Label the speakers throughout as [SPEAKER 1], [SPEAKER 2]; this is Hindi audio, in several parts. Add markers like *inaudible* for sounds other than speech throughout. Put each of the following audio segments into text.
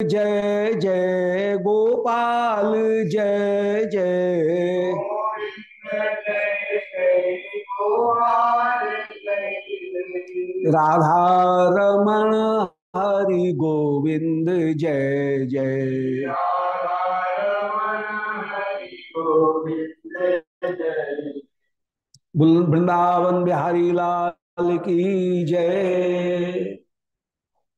[SPEAKER 1] जय जय गोपाल, जय जय। राधा रमण हरि गोविंद, जय जय। वृंदावन बिहारी लाल की जय।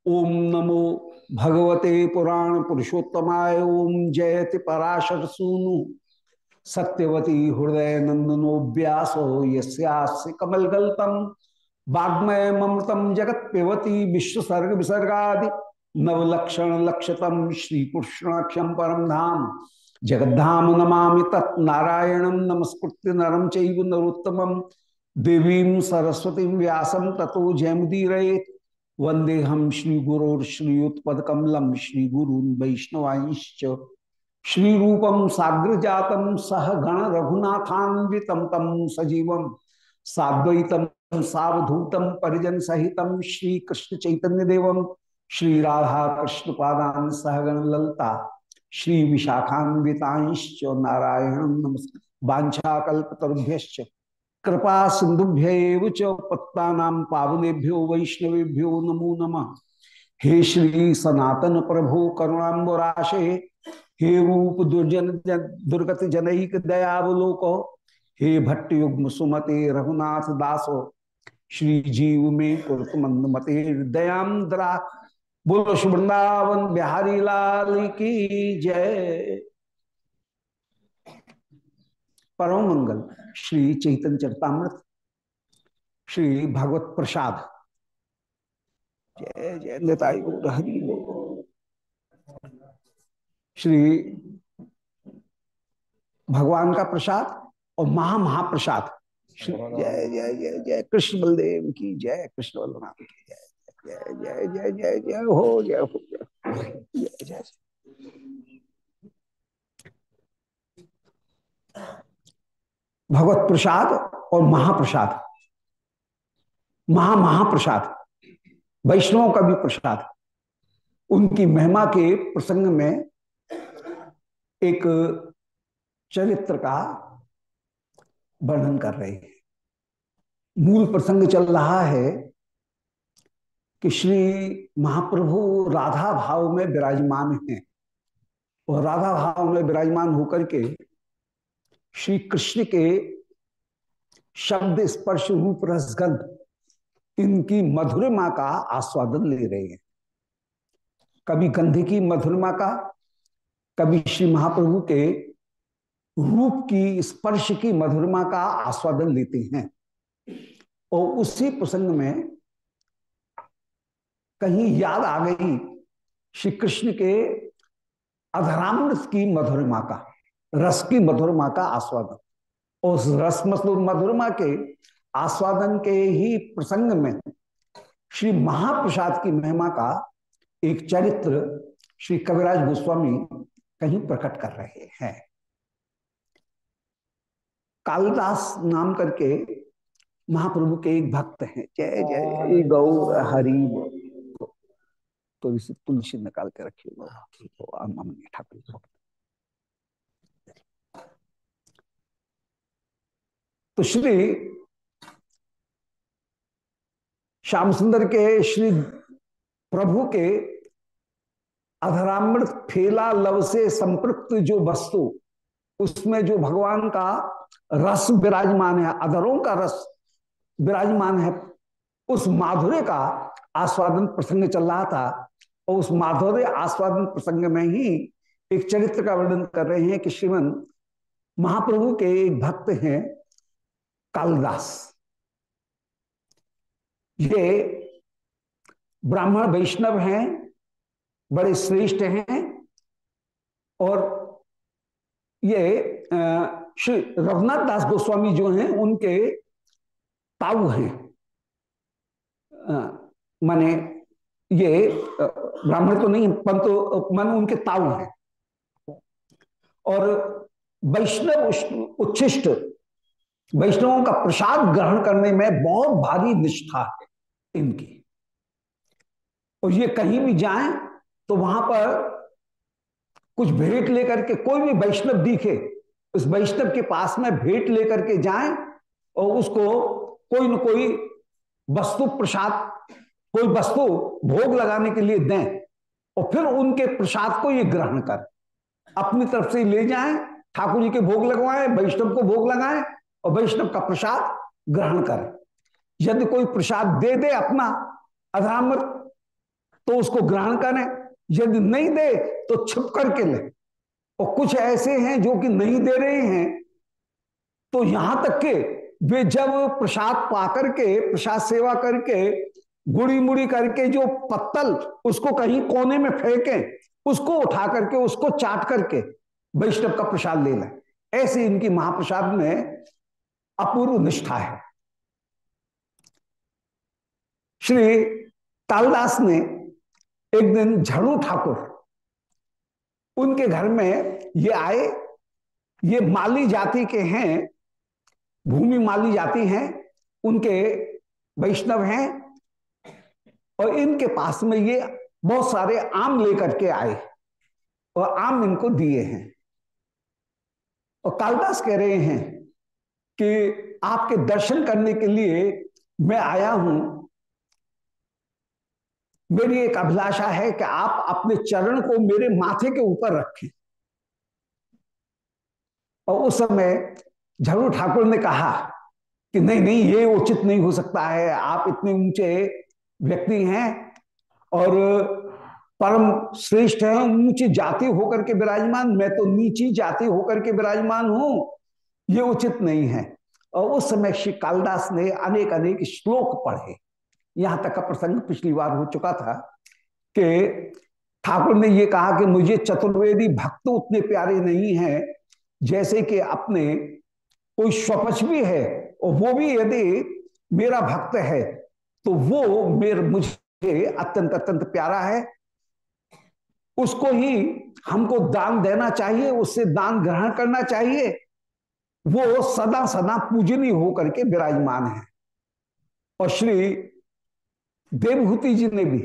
[SPEAKER 1] ओम नमो भगवते पुराण पुरुषोत्तमाय ओम जयति पराशर सूनु सत्यवती हृदय नंदनो व्यासो यस्यास्य कमलगल्तम वाग्मय ममृतम जगत पिबती विश्वसर्ग विसर्गा नवलक्षण लक्षतम श्री परम धाम। जगद्धाम नमा तत् नारायणं नमस्कृत्य नरम चैव नरोत्तमं। देवीं सरस्वती व्यासं ततो जयमुदीरयेत्। वंदे हम श्री गुरोर्श्रीयुत्पकमलम श्री गुरून वैष्णवाईश्च श्री रूपम साग्र जातम सह गण रघुनाथान्वितम तम सजीवम साद्वैतम सावधूतम परिजन सहितम श्री कृष्ण चैतन्य देवम श्री सहगण ललता। श्री विशाखान्विताश्च नारायण नमस्कार वाछाकल्पतरुभ्य कृपा सिंधुभ्य पत्ता पावनेभ्यो वैष्णवेभ्यो नमो नम। हे श्री सनातन प्रभो करुणाबराशे हे रूप दुर्जन दुर्गत जनक दयावलोक, हे भट्ट युग्म सुमते रघुनाथ दासो, श्री जीव में कुरुत मंद मते दयाद्रा बोलो वृंदावन बिहारी लाल की जय। परम मंगल श्री चैतन्य चरतामृत श्री भगवत प्रसाद जय जय हरि श्री भगवान का प्रसाद और महा महाप्रसाद जय जय जय जय कृष्ण बलदेव की जय कृष्ण बलराम की जय जय जय जय जय जय हो जय हो जय जय जय भगवत प्रसाद और महाप्रसाद। महा महाप्रसाद वैष्णवों का भी प्रसाद। उनकी महिमा के प्रसंग में एक चरित्र का वर्णन कर रहे हैं। मूल प्रसंग चल रहा है कि श्री महाप्रभु राधा भाव में विराजमान हैं। और राधा भाव में विराजमान होकर के श्री कृष्ण के शब्द स्पर्श रूप रसगंध, इनकी मधुरमा का आस्वादन ले रहे हैं। कभी गंध की मधुरमा का, कभी श्री महाप्रभु के रूप की स्पर्श की मधुरमा का आस्वादन लेते हैं। और उसी प्रसंग में कहीं याद आ गई श्री कृष्ण के अधरामृत की मधुरमा का। रस की मधुरमा का आस्वादन उस रस मधुरमा के आस्वादन के ही प्रसंग में श्री महाप्रसाद की महिमा का एक चरित्र श्री कविराज गोस्वामी कहीं प्रकट कर रहे हैं कालिदास नाम करके महाप्रभु के एक भक्त हैं जय जय गौ हरि तो इसे तुलसी निकाल के रखिए ठाकुर तो श्री श्याम सुंदर के, श्री प्रभु के अधरामृत फेला लव से संपृक्त जो वस्तु, उसमें जो भगवान का रस विराजमान है, अधरों का रस विराजमान है, उस माधुर्य का आस्वादन प्रसंग चल रहा था और उस माधुर्य आस्वादन प्रसंग में ही एक चरित्र का वर्णन कर रहे हैं कि श्रीमन महाप्रभु के एक भक्त हैं कालिदास। ये ब्राह्मण वैष्णव हैं, बड़े श्रेष्ठ हैं, और ये श्री रघुनाथ दास गोस्वामी जो हैं, उनके ताऊ हैं। माने ये ब्राह्मण तो नहीं, परंतु मन उनके ताऊ हैं। और वैष्णव उच्छिष्ट वैष्णवों का प्रसाद ग्रहण करने में बहुत भारी निष्ठा है इनकी। और ये कहीं भी जाएँ तो वहाँ पर कुछ भेंट लेकर के, कोई भी वैष्णव दिखे, उस वैष्णव के पास में भेंट लेकर के जाएँ और उसको कोई न कोई वस्तु प्रसाद, कोई वस्तु भोग लगाने के लिए दें और फिर उनके प्रसाद को ये ग्रहण कर। अपनी तरफ़ से ले जाएँ, ठाकुर जी के भोग लगवाएँ, वैष्णव को भोग लगाएँ और वैष्णव का प्रसाद ग्रहण करें। यदि कोई प्रसाद दे दे अपना अधरामृत तो उसको ग्रहण करें। यदि नहीं दे तो छिप करके ले। और कुछ ऐसे हैं जो कि नहीं दे रहे हैं तो यहाँ तक के वे जब प्रसाद पा करके, प्रसाद सेवा करके गुड़ी मुड़ी करके जो पत्तल उसको कहीं कोने में फेंके, उसको उठा करके, उसको चाट करके वैष्णव का प्रसाद ले लें। ऐसे इनकी महाप्रसाद में अपूर्व निष्ठा है। श्री कालदास ने एक दिन झड़ू ठाकुर, उनके घर में ये आए, ये माली जाति के हैं, भूमि माली जाति हैं, उनके वैष्णव हैं, और इनके पास में ये बहुत सारे आम लेकर के आए, और आम इनको दिए हैं। और कालदास कह रहे हैं कि आपके दर्शन करने के लिए मैं आया हूँ। मेरी एक अभिलाषा है कि आप अपने चरण को मेरे माथे के ऊपर रखें। और उस समय झरू ठाकुर ने कहा कि नहीं नहीं, ये उचित नहीं हो सकता है। आप इतने ऊँचे व्यक्ति हैं और परम श्रेष्ठ है, ऊँची जाति होकर के विराजमान। मैं तो नीची जाति होकर के विराजमान हूँ। ये उचित नहीं है। और उस समय श्री कालिदास ने अनेक अनेक श्लोक पढ़े। यहाँ तक का प्रसंग पिछली बार हो चुका था कि ठाकुर ने ये कहा कि मुझे चतुर्वेदी भक्त उतने प्यारे नहीं हैं, जैसे कि अपने कोई स्वपच भी है और वो भी यदि मेरा भक्त है तो वो मेरे, मुझे अत्यंत अत्यंत प्यारा है। उसको ही हमको दान देना चाहिए, उससे दान ग्रहण करना चाहिए। वो सदा सदा पूजनीय होकर के विराजमान है। और श्री देवभूति जी ने भी,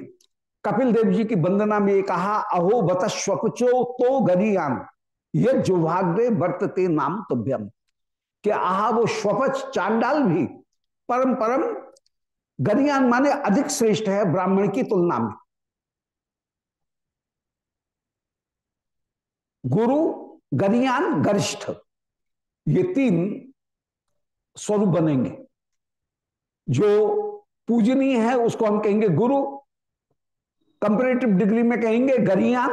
[SPEAKER 1] कपिल देव जी की वंदना में कहा, अहो बत स्वपचो तो गरियान ये जुभाग्रे वर्तते नाम तुभ्यम। कि आहा वो स्वपच चांडाल भी, परम परम गरियान माने अधिक श्रेष्ठ है ब्राह्मण की तुलना में। गुरु गरियान गरिष्ठ। ये तीन स्वरूप बनेंगे। जो पूजनीय है, उसको हम कहेंगे गुरु कंपेरेटिव डिग्री में कहेंगे गरियान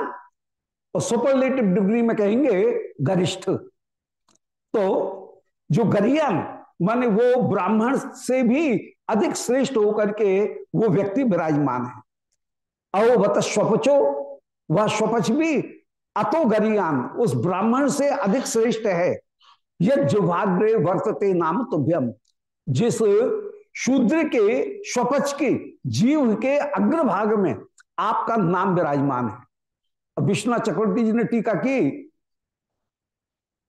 [SPEAKER 1] और सुपरलेटिव डिग्री में कहेंगे गरिष्ठ। तो जो गरियान माने वो ब्राह्मण से भी अधिक श्रेष्ठ होकर के वो व्यक्ति विराजमान है। अवत स्वपचो, वह स्वपच भी अतो गरियान, उस ब्राह्मण से अधिक श्रेष्ठ है। यह जुभाग्रे वर्तते नाम तुभ्यम। जिस शूद्र के स्वपच के जीव के अग्रभाग में आपका नाम विराजमान है। विश्वनाथ चक्रवर्ती जी ने टीका की,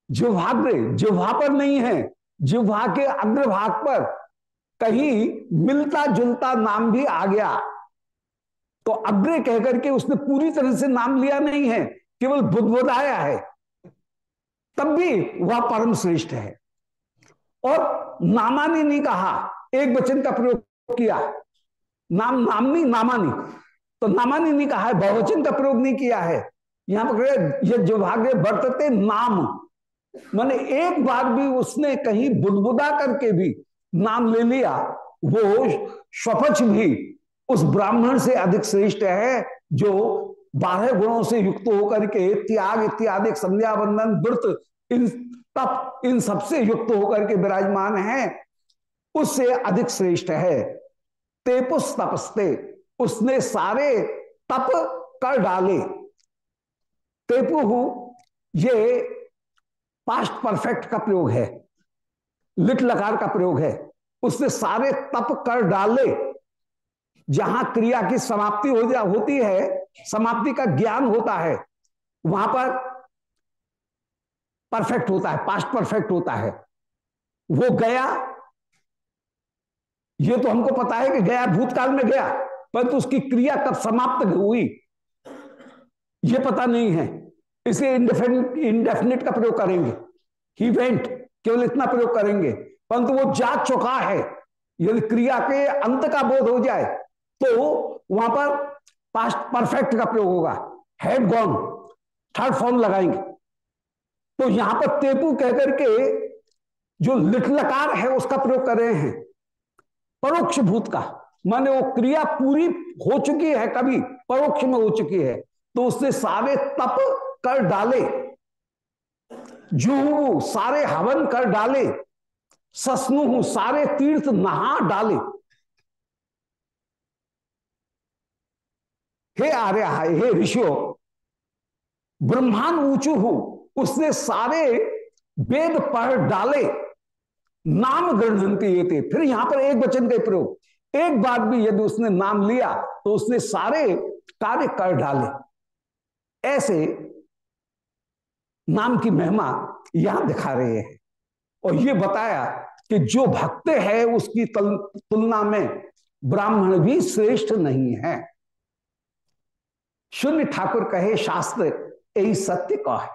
[SPEAKER 1] जिह्वाग्र, जिह्वा पर नहीं है, जिह्वा के अग्रभाग पर कहीं मिलता जुलता नाम भी आ गया। तो अग्र कहकर के उसने पूरी तरह से नाम लिया नहीं है, केवल बुद्धबुदाया है। तब भी वह परम श्रेष्ठ है। और नामानी नहीं कहा, एक वचन का प्रयोग किया। नाम नामनी नामानी तो नामानी नहीं कहा है बहुवचन का प्रयोग नहीं किया है। यहाँ पर ये जो भाग्य बरतते नाम माने एक बार भी उसने कहीं बुदबुदा करके भी नाम ले लिया, वो स्वपच भी उस ब्राह्मण से अधिक श्रेष्ठ है, जो बारह गुणों से युक्त होकर के त्याग इत्यादि संध्या बंधन, व्रत, इन तप, इन सबसे युक्त होकर के विराजमान है। उससे अधिक श्रेष्ठ है। तेपुस तपस्ते, उसने सारे तप कर डाले। तेपु ये पास्ट परफेक्ट का प्रयोग है। लिट लकार का प्रयोग है। उसने सारे तप कर डाले। जहाँ क्रिया की समाप्ति हो जा, होती है समाप्ति का ज्ञान होता है, वहाँ पर परफेक्ट होता है पास्ट परफेक्ट होता है। वो गया, ये तो हमको पता है कि गया, भूतकाल में गया, परंतु उसकी क्रिया कब समाप्त हुई। ये पता नहीं है, इसे इंडेफिनिट इंडेफिनिट का प्रयोग करेंगे। ही वेंट केवल इतना प्रयोग करेंगे। परंतु वो जा चुका है, यदि क्रिया के अंत का बोध हो जाए तो वहाँ पर पास्ट परफेक्ट का प्रयोग होगा। हेड गॉन थर्ड फॉर्म लगाएँगे। तो यहाँ पर तेपु कहकर के जो लिटलकार है उसका प्रयोग कर रहे हैं। परोक्ष भूत का, माने वो क्रिया पूरी हो चुकी है कभी, परोक्ष में हो चुकी है तो उसने सारे तप कर डाले जू सारे हवन कर डाले ससनु सारे तीर्थ नहा डाले। हे आर्य, हे ऋषियों, ब्रह्मांड ऊंचू हूँ। उसने सारे वेद पढ़ डाले, नाम गृहंती ये थे। फिर यहाँ पर एक वचन का प्रयोग। एक बार भी यदि उसने नाम लिया तो उसने सारे कार्य कर डाले। ऐसे नाम की महिमा यहाँ दिखा रहे हैं। और ये बताया कि जो भक्त है, उसकी तुलना में ब्राह्मण भी श्रेष्ठ नहीं है। शून्य ठाकुर कहे, शास्त्र यही सत्य कह है?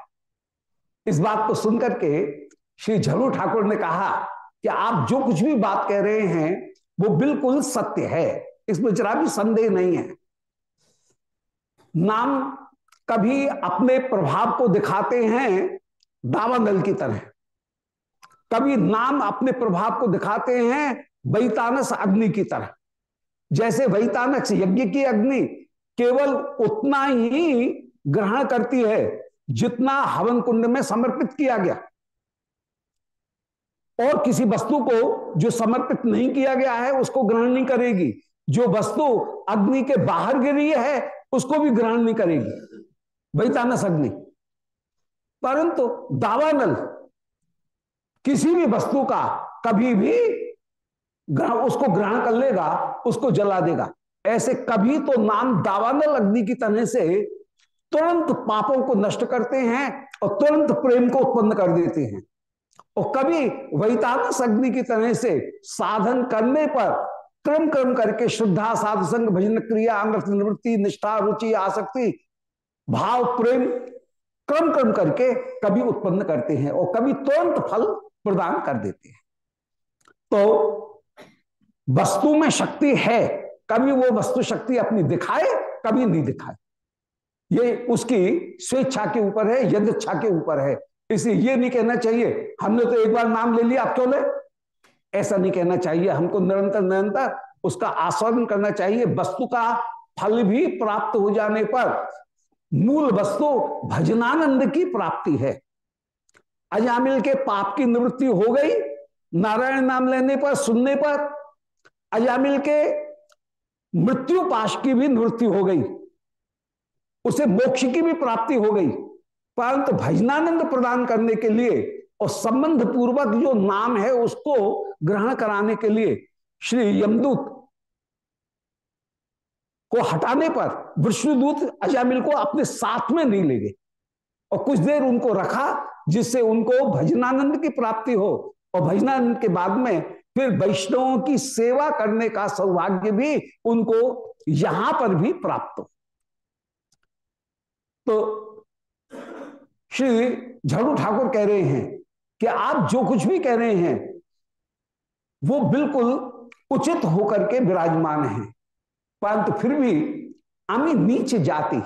[SPEAKER 1] इस बात को सुनकर के श्री झरू ठाकुर ने कहा कि आप जो कुछ भी बात कह रहे हैं, वो बिल्कुल सत्य है। इसमें जरा भी संदेह नहीं है। नाम कभी अपने प्रभाव को दिखाते हैं दावानल की तरह। कभी नाम अपने प्रभाव को दिखाते हैं, वैतानस अग्नि की तरह। जैसे वैतानस यज्ञ की अग्नि केवल उतना ही ग्रहण करती है जितना हवन कुंड में समर्पित किया गया। और किसी वस्तु को जो समर्पित नहीं किया गया है, उसको ग्रहण नहीं करेगी। जो वस्तु अग्नि के बाहर गिरी है, उसको भी ग्रहण नहीं करेगी। वैतानस अग्नि। परंतु दावानल किसी भी वस्तु का कभी भी उसको ग्रहण कर लेगा, उसको जला देगा। ऐसे कभी तो नाम दावानल अग्नि की तरह से तुरंत पापों को नष्ट करते हैं और तुरंत प्रेम को उत्पन्न कर देते हैं। और कभी वैतानस अग्नि की तरह से साधन करने पर क्रम क्रम करके श्रद्धा साधु भजन क्रिया अमृत निवृत्ति, निष्ठा, रुचि, आसक्ति, भाव, प्रेम क्रम क्रम करके कभी उत्पन्न करते हैं और कभी तुरंत फल प्रदान कर देते हैं। तो वस्तु में शक्ति है कभी वो वस्तु शक्ति अपनी दिखाए, कभी नहीं दिखाए। ये उसकी स्वेच्छा के ऊपर है यदच्छा के ऊपर है। इसलिए ये नहीं कहना चाहिए, हमने तो एक बार नाम ले लिया आप क्यों ले? ऐसा नहीं कहना चाहिए, हमको निरंतर निरंतर उसका आस्वादन करना चाहिए। वस्तु का फल भी प्राप्त हो जाने पर मूल वस्तु भजनानंद की प्राप्ति है। अजामिल के पाप की निवृत्ति हो गई, नारायण नाम लेने पर, सुनने पर। अजामिल के मृत्यु पाश की भी निवृत्ति हो गई, उसे मोक्ष की भी प्राप्ति हो गई, परंतु भजनानंद प्रदान करने के लिए और संबंध पूर्वक जो नाम है उसको ग्रहण कराने के लिए श्री यमदूत को हटाने पर विष्णुदूत अजामिल को अपने साथ में नहीं ले गए और कुछ देर उनको रखा, जिससे उनको भजनानंद की प्राप्ति हो और भजनानंद के बाद में फिर वैष्णवों की सेवा करने का सौभाग्य भी उनको यहाँ पर भी प्राप्त हो। तो श्री झड़ू ठाकुर कह रहे हैं कि आप जो कुछ भी कह रहे हैं, वो बिल्कुल उचित होकर के विराजमान है। परंतु फिर भी अमी नीच जाति,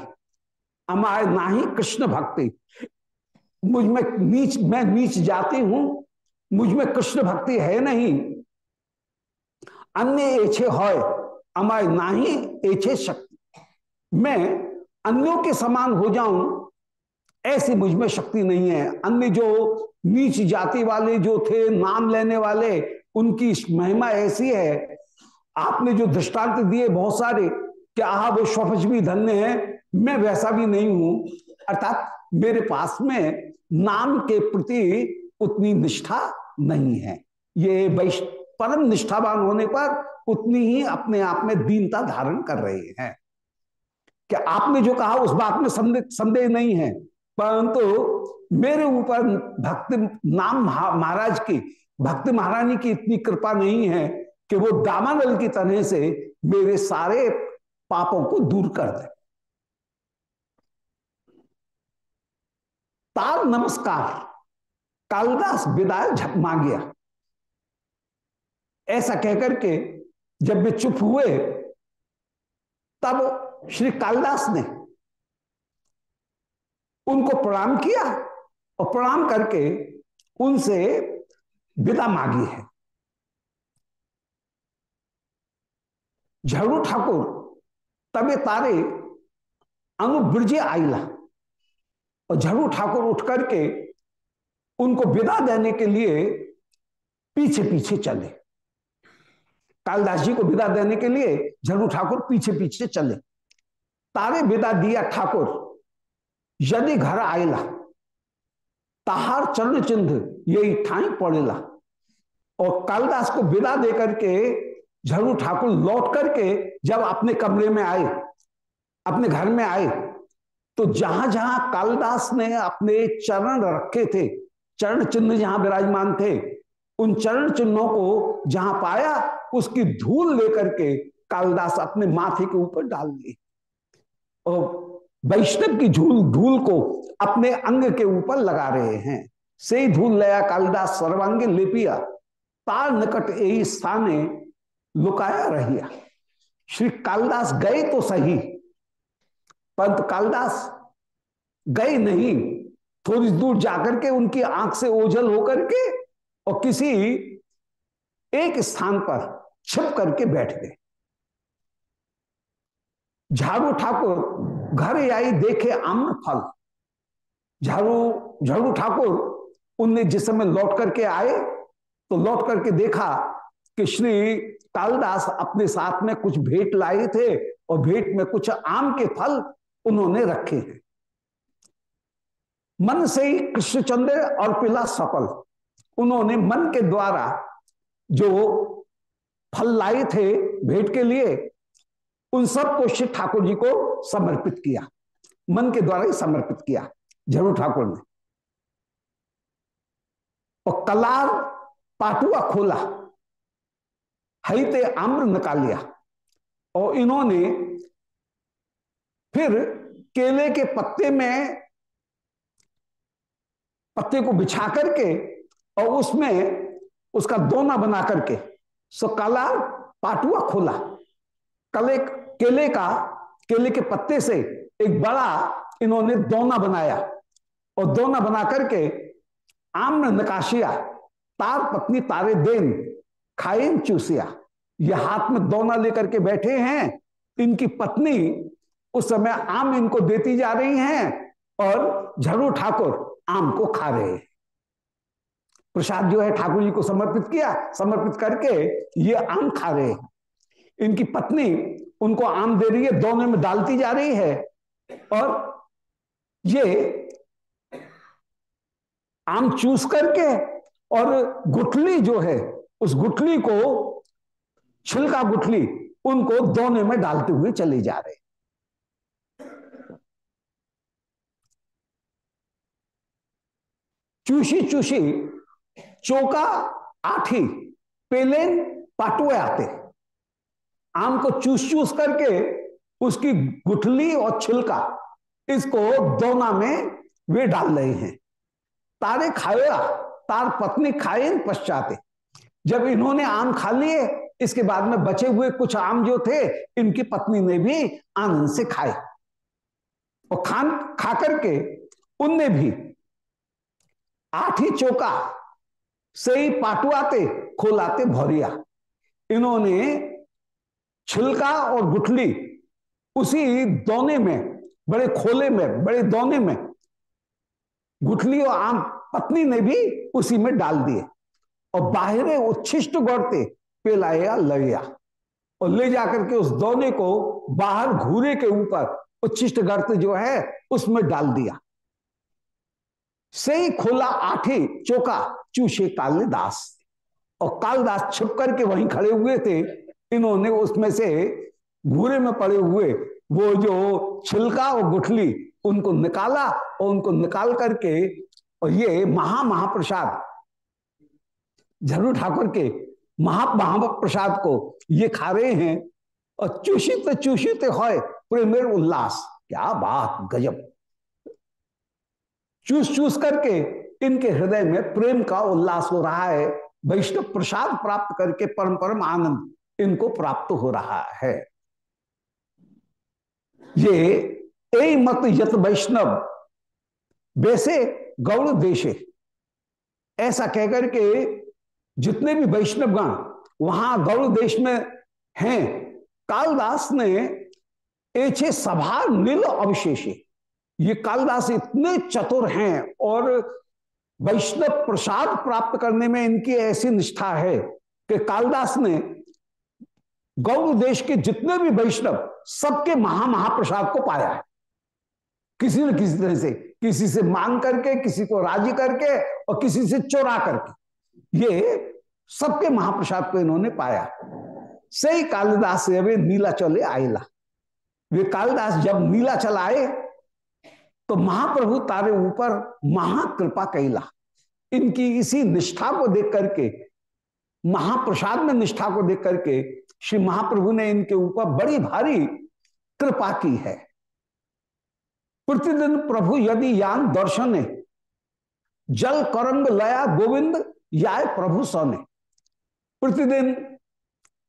[SPEAKER 1] अमार ना ही कृष्ण भक्ति। मुझमें नीच, मैं नीच जाती हूँ, मुझमें कृष्ण भक्ति है नहीं अन्य एछे हो अमाय ना ही एछे शक्ति। मैं अन्यों के समान हो जाऊँ, ऐसी मुझमें शक्ति नहीं है। अन्य जो नीच जाति वाले जो थे, नाम लेने वाले, उनकी महिमा ऐसी है। आपने जो दृष्टांत दिए बहुत सारे कि आह वो स्वपच भी धन्य है? मैं वैसा भी नहीं हूँ। अर्थात मेरे पास में नाम के प्रति उतनी निष्ठा नहीं है। ये परम निष्ठावान होने पर उतनी ही अपने आप में दीनता धारण कर रहे हैं। कि आपने जो कहा उस बात में संदेह नहीं है? परंतु तो मेरे ऊपर भक्ति नाम महाराज की, भक्ति महारानी की इतनी कृपा नहीं है कि वो दामानल की तरह से मेरे सारे पापों को दूर कर दे। नमस्कार। कालिदास विदाय झप मांगिया। ऐसा कहकर के जब वे चुप हुए, तब श्री कालिदास ने उनको प्रणाम किया और प्रणाम करके उनसे विदा मांगी है। झरू ठाकुर, तबे तारे अनुब्रजे आईला और झरू ठाकुर उठ करके उनको विदा देने के लिए पीछे पीछे चले। कालिदास जी को विदा देने के लिए झरू ठाकुर पीछे पीछे चले। तारे विदा दिया ठाकुर, यदि घर आयला, ताहार चरण चिन्ह यही ठाई पड़ेला, और कालिदास को विदा दे करके झरू ठाकुर लौट करके जब अपने कमरे में आए, अपने घर में आए तो जहाँ जहाँ कालिदास ने अपने चरण रखे थे, चरण चिन्ह जहाँ विराजमान थे उन चरण चिन्हों को जहाँ पाया, उसकी धूल लेकर के कालिदास अपने माथे के ऊपर डाल दिए। और वैष्णव की झूल, धूल को अपने अंग के ऊपर लगा रहे हैं। से धूल लया, कालिदास सर्वांगे लेपिया। तार निकट यही स्थाने लुकाया रहिया। श्री कालिदास गए तो सही, परंतु कालिदास गए नहीं। थोड़ी दूर जाकर के उनकी आँख से ओझल होकर के और किसी एक स्थान पर छिप करके बैठ गए। झाड़ू ठाकुर घर आई, देखे आम्र फल। झाड़ू झाड़ू ठाकुर उनने जिस समय लौट करके आए तो लौट करके देखा कि श्री कालदास अपने साथ में कुछ भेंट लाए थे और भेंट में कुछ आम के फल उन्होंने रखे हैं। मन से ही कृष्णचंद्र और पिला सफल। उन्होंने मन के द्वारा जो फल लाए थे भेंट के लिए, उन सबको श्री ठाकुर जी को समर्पित किया। मन के द्वारा ही समर्पित किया, ज़रूर ठाकुर ने। और कलार पाटुआ खोला हईते आम्र निकालिया, और इन्होंने फिर केले के पत्ते में पत्ते को बिछा करके और उसमें उसका दोना बना करके, सो काला पाटुआ खोला। कले, केले का, केले के पत्ते से एक बड़ा इन्होंने दोना बनाया। और दोना बना करके आम्र नकाशिया, तार पत्नी तारे देन खाइन चूसिया। ये हाथ में दोना लेकर के बैठे हैं। इनकी पत्नी उस समय आम इनको देती जा रही हैं और झरू ठाकुर आम को खा रहे हैं। प्रसाद जो है ठाकुर जी को समर्पित किया, समर्पित करके ये आम खा रहे हैं। इनकी पत्नी उनको आम दे रही है, दोनों में डालती जा रही है और ये आम चूस करके और गुठली जो है, उस गुठली को, छिलका गुठली, उनको दोने में डालते हुए चले जा रहे चूशी चूशी चौका आठी पेलेन पाटुए आते। आम को चूस चूस करके उसकी गुठली और छिलका, इसको दोना में वे डाल रहे हैं। तारे खाया तार पत्नी खाए, पश्चाते। जब इन्होंने आम खा लिए, इसके बाद में बचे हुए कुछ आम जो थे, इनकी पत्नी ने भी आनंद से खाए। और खान खा करके उनने भी आठ ही चौका से ही पाटुआते, खोलाते भौरिया। इन्होंने छिलका और गुठली उसी दोने में, बड़े खोले में, बड़े दोने में गुठली और आम पत्नी ने भी उसी में डाल दिए। और बाहरे उच्छिष्ट गौरते पेलाया लड़िया और ले जाकर के उस दोने को बाहर घूरे के ऊपर उच्छिष्ट गर्त जो है, उसमें डाल दिया। से ही खोला आठे चौका चूशे कालिदास। और कालिदास छिप करके वहीं खड़े हुए थे। इन्होंने उसमें से घूरे में पड़े हुए वो जो छिलका और गुठली उनको निकाला और उनको निकाल करके और ये महा महाप्रसाद झरू ठाकुर के महा महाप्रसाद को ये खा रहे हैं। और चूषित चूषित हो प्रेमेर उल्लास। क्या बात, गजब। चूस चूस करके इनके हृदय में प्रेम का उल्लास हो रहा है, वैष्णव प्रसाद प्राप्त करके परम परम आनंद इनको प्राप्त हो रहा है। ये ए मत यत वैष्णव, वैसे गौड़ देशे। ऐसा कहकर के जितने भी वैष्णव गण वहाँ गौड़ देश में हैं, कालदास ने एछे सभा नील अवशेषे ये कालदास इतने चतुर हैं और वैष्णव प्रसाद प्राप्त करने में इनकी ऐसी निष्ठा है कि कालदास ने गौर देश के जितने भी वैष्णव सबके महा महाप्रसाद को पाया है। किसी न किसी तरह से, किसी से मांग करके, किसी को राज़ी करके और किसी से चोरा करके। ये सबके महाप्रसाद को इन्होंने पाया। सही कालिदास नीला चले आयला। वे कालिदास जब नीला चल आए तो महाप्रभु तारे ऊपर महाकृपा कैला। इनकी इसी निष्ठा को देख करके, महाप्रसाद में निष्ठा को देख करके श्री महाप्रभु ने इनके ऊपर बड़ी भारी कृपा की है। प्रतिदिन प्रभु यदि यान दर्शन, जल करंग लया गोविंद या प्रभु सने। प्रतिदिन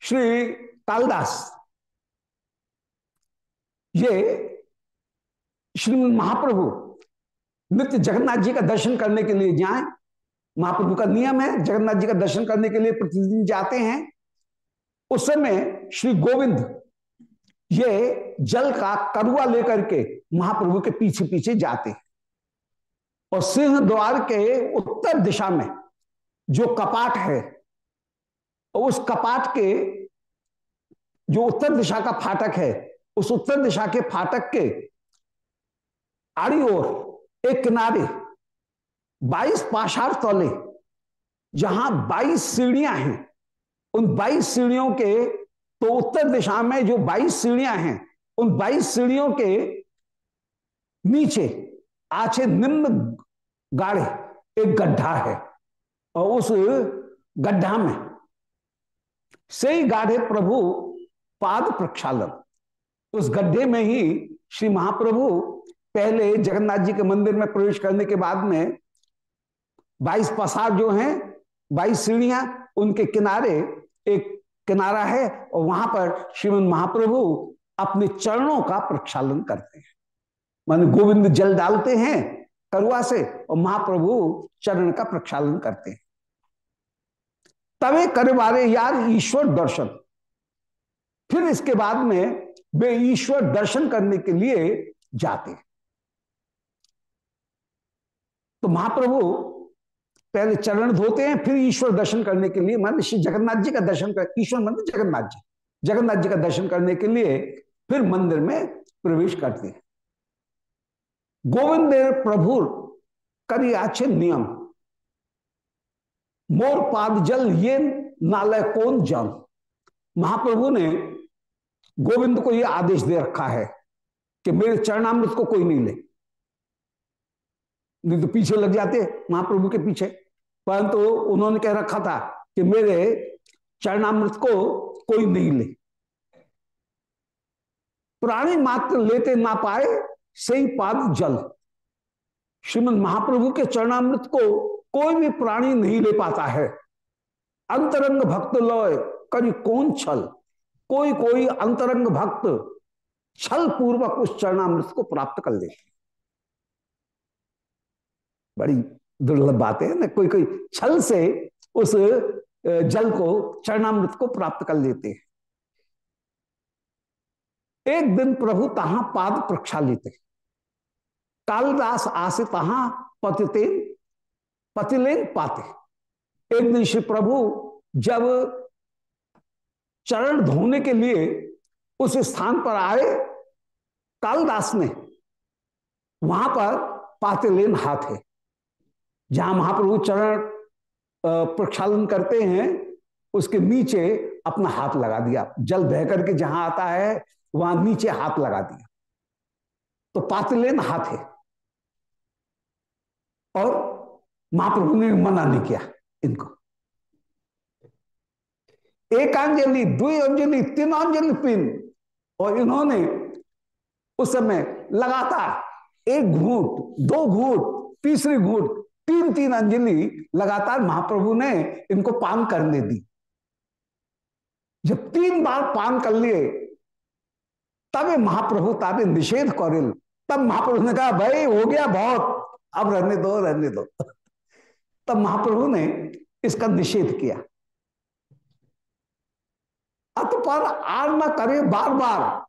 [SPEAKER 1] श्री कालदास, ये श्रीमद महाप्रभु, नित्य जगन्नाथ जी का दर्शन करने के लिए जाए। महाप्रभु का नियम है, जगन्नाथ जी का दर्शन करने के लिए प्रतिदिन जाते हैं। उस समय श्री गोविंद, ये जल का करुआ लेकर के महाप्रभु के पीछे पीछे जाते हैं। और सिंह द्वार के उत्तर दिशा में जो कपाट है, उस कपाट के जो उत्तर दिशा का फाटक है, उस उत्तर दिशा के फाटक के आड़ी ओर एक किनारे 22 पाशार तौले, जहाँ 22 सीढ़ियाँ हैं। उन 22 सीढ़ियों के तो उत्तर दिशा में जो 22 सीढ़ियाँ हैं, उन 22 सीढ़ियों के नीचे आछे निम्न गाढ़े एक गड्ढा है और उस गड्ढा में से ही गाढ़े प्रभु पाद प्रक्षालन। उस गड्ढे में ही श्री महाप्रभु पहले जगन्नाथ जी के मंदिर में प्रवेश करने के बाद में बाईस पसार जो हैं, बाईस सीढ़ियाँ उनके किनारे, एक किनारा है और वहाँ पर श्रीमद महाप्रभु अपने चरणों का प्रक्षालन करते हैं। माने गोविंद जल डालते हैं करुआ से और महाप्रभु चरण का प्रक्षालन करते हैं। तवे करे वाले यार ईश्वर दर्शन। फिर इसके बाद में वे ईश्वर दर्शन करने के लिए जाते हैं। तो महाप्रभु पहले चरण धोते हैं, फिर ईश्वर दर्शन करने के लिए मान श्री जगन्नाथ जी का दर्शन कर, ईश्वर मंदिर जगन्नाथ जी। जगन्नाथ जी का दर्शन करने के लिए फिर मंदिर में प्रवेश करते हैं। गोविंद प्रभु करी अच्छे नियम। मोर पाद जल ये नालय कौन जल महाप्रभु ने गोविंद को यह आदेश दे रखा है कि मेरे चरणामृत को कोई नहीं ले। नहीं तो पीछे लग जाते महाप्रभु के पीछे। परंतु तो उन्होंने कह रखा था कि मेरे चरणामृत को कोई नहीं ले। प्राणी मात्र लेते ना पाए सही पाद जल। श्रीमद महाप्रभु के चरणामृत को कोई भी प्राणी नहीं ले पाता है। अंतरंग भक्त लय करी कौन छल? कोई कोई अंतरंग भक्त छल पूर्वक उस चरणामृत को प्राप्त कर लेते। बड़ी दुर्लभ बात है। ना, कोई कोई छल से उस जल को, चरणामृत को प्राप्त कर लेते हैं। एक दिन प्रभु तहा पाद प्रक्षालित कालदास आसे तहा पतितेन पतिलेन पाते। एक दिन श्री प्रभु जब चरण धोने के लिए उस स्थान पर आए, कालदास ने वहाँ पर पातिलेन हाथ है। जहाँ महाप्रभु चरण प्रक्षालन करते हैं, उसके नीचे अपना हाथ लगा दिया। जल बह करके जहाँ आता है, वहाँ नीचे हाथ लगा दिया। तो पातलेन हाथ है। और महाप्रभु ने मना नहीं किया इनको। एक अंजलि दुई अंजलि, तीन अंजलि पिन। और इन्होंने उस समय लगातार एक घूट, दो घूट, तीसरी घूट तीन तीन अंजलि लगातार महाप्रभु ने इनको पान करने दी। जब तीन बार पान कर लिए, तब महाप्रभु ताबे निषेध करिल। तब महाप्रभु ने कहा, भाई, हो गया बहुत, अब रहने दो रहने दो। *laughs* तब महाप्रभु ने इसका निषेध किया। अत पर आर न करे बार बार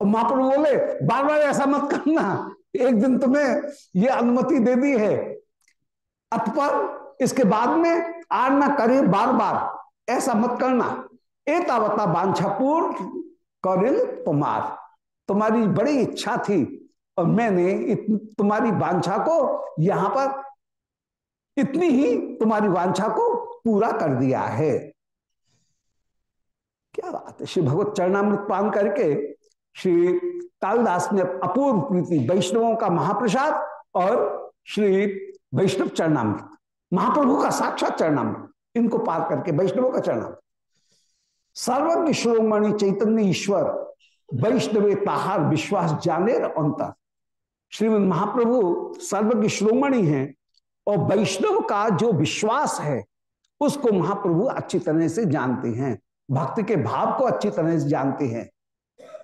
[SPEAKER 1] और महाप्रभु बोले बार बार ऐसा मत करना, एक दिन तुम्हें ये अनुमति दे दी है अत पर इसके बाद में आर न करे बार बार ऐसा मत करना। एतावता बांछापूर्ण करिल तुम्हार। तुम्हारी बड़ी इच्छा थी और मैंने तुम्हारी वांछा को यहाँ पर इतनी ही तुम्हारी वांछा को पूरा कर दिया है। क्या बात है? श्री भगवत चरणामृत पान करके श्री कालिदास ने अपूर्व प्रीति वैष्णवों का महाप्रसाद और श्री वैष्णव चरणामृत। महाप्रभु का साक्षात चरणामृत। इनको पार करके वैष्णवों का चरणामृत। सर्वज्ञ श्रोमणि चैतन्य ईश्वर, वैष्णवे ताहार विश्वास जाने अंतर। श्रीमद महाप्रभु सर्वज्ञ श्रोमणि हैं और वैष्णव का जो विश्वास है, उसको महाप्रभु अच्छी तरह से जानते हैं। भक्ति के भाव को अच्छी तरह से जानते हैं।